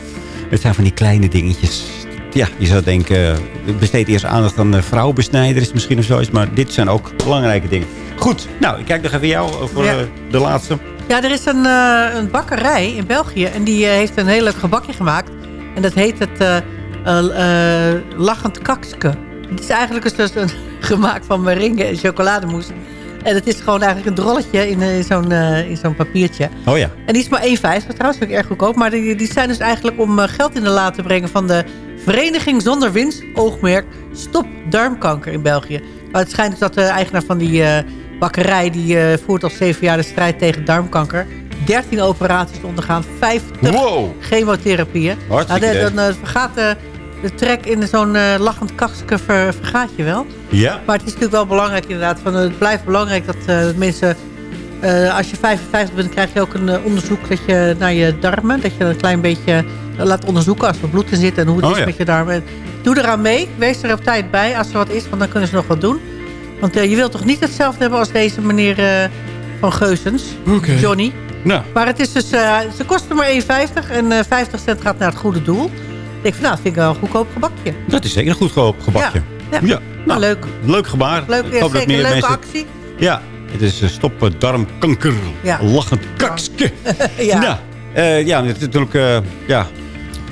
Het zijn van die kleine dingetjes. Ja, je zou denken, eh, besteed eerst aandacht aan de vrouwenbesnijders misschien of zoiets. Maar dit zijn ook belangrijke dingen. Goed, nou, ik kijk nog even jou voor Ja. eh, de laatste. Ja, er is een, eh, een bakkerij in België. En die heeft een heel leuk gebakje gemaakt. En dat heet het eh, Lachend Kakske. Het is eigenlijk dus een, gemaakt van meringue en chocolademousse. En het is gewoon eigenlijk een drolletje in, eh, in zo'n eh, in zo'n papiertje. Oh ja. En die is maar 1,50 trouwens, vind ik erg goedkoop. Maar die, die zijn dus eigenlijk om eh, geld in de laad te brengen... van de Vereniging Zonder Winst, oogmerk Stop Darmkanker in België. Maar het schijnt dus dat de eigenaar van die bakkerij... die voert al zeven jaar de strijd tegen darmkanker. 13 operaties ondergaan, 50 Wow. chemotherapieën. Hartstikke Nou, de- dan vergaat de, de trek in zo'n eh, lachend ver- vergaat je wel. Ja. Maar het is natuurlijk wel belangrijk inderdaad. Van, het blijft belangrijk dat eh, mensen... eh, als je 55 bent, krijg je ook een onderzoek dat je, naar je darmen. Dat je een klein beetje laat onderzoeken als er bloed in zit en hoe het Oh, is ja. met je darmen. Doe eraan mee. Wees er op tijd bij als er wat is, want dan kunnen ze nog wat doen. Want je wilt toch niet hetzelfde hebben als deze meneer van Geusens, Oké. Johnny. Nou, Maar het is dus, ze kosten maar 1,50 en eh 50 cent gaat naar het goede doel. Ik denk van, nou, dat vind ik wel een goedkoop gebakje. dat is zeker een goed ge- gebakje. Ja, ja. Nou, leuk. Leuk gebaar. Leuk, Ik hoop dat meer Leuke mensen- actie. Ja, het is uh, stoppen darmkanker. Ja. Lachend kakske. Ja. Nou, eh, ja, het is natuurlijk... eh, ja.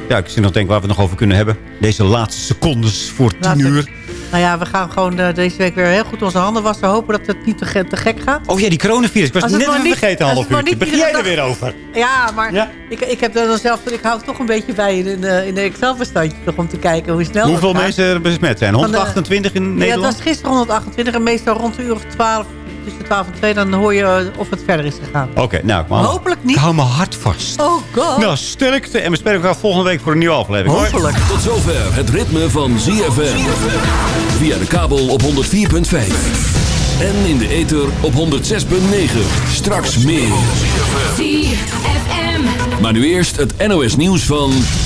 ja, ik zit nog te denken waar we het nog over kunnen hebben. Deze laatste secondes voor tien uur. Nou ja, we gaan gewoon eh, deze week weer heel goed onze handen wassen. Hopen dat het niet te, ge- te gek gaat. Oh ja, die coronavirus. Ik was het net even niet- vergeten, half het uurtje. Begin jij er weer over? Ja, maar Ja? Ik, ik heb er dan zelf, ik hou toch een beetje bij in, de- in de Excel-bestandje. Toch om te kijken hoe snel Hoeveel het mensen er besmet zijn? Van de- 128 in Ja, het Nederland? was gisteren 128 en meestal rond de uur of 12, tussen 12 en 2. Dan hoor je of het verder is gegaan. Oké, nou, Hopelijk niet. Ik hou mijn hart vast. Oh god. Nou, sterkte. En we spreken elkaar volgende week voor een nieuwe aflevering. hoor. Hopelijk. Tot zover het ritme van ZFM. Via de kabel op 104.5. En in de ether op 106.9. Straks meer. ZFM. Maar nu eerst het NOS nieuws van...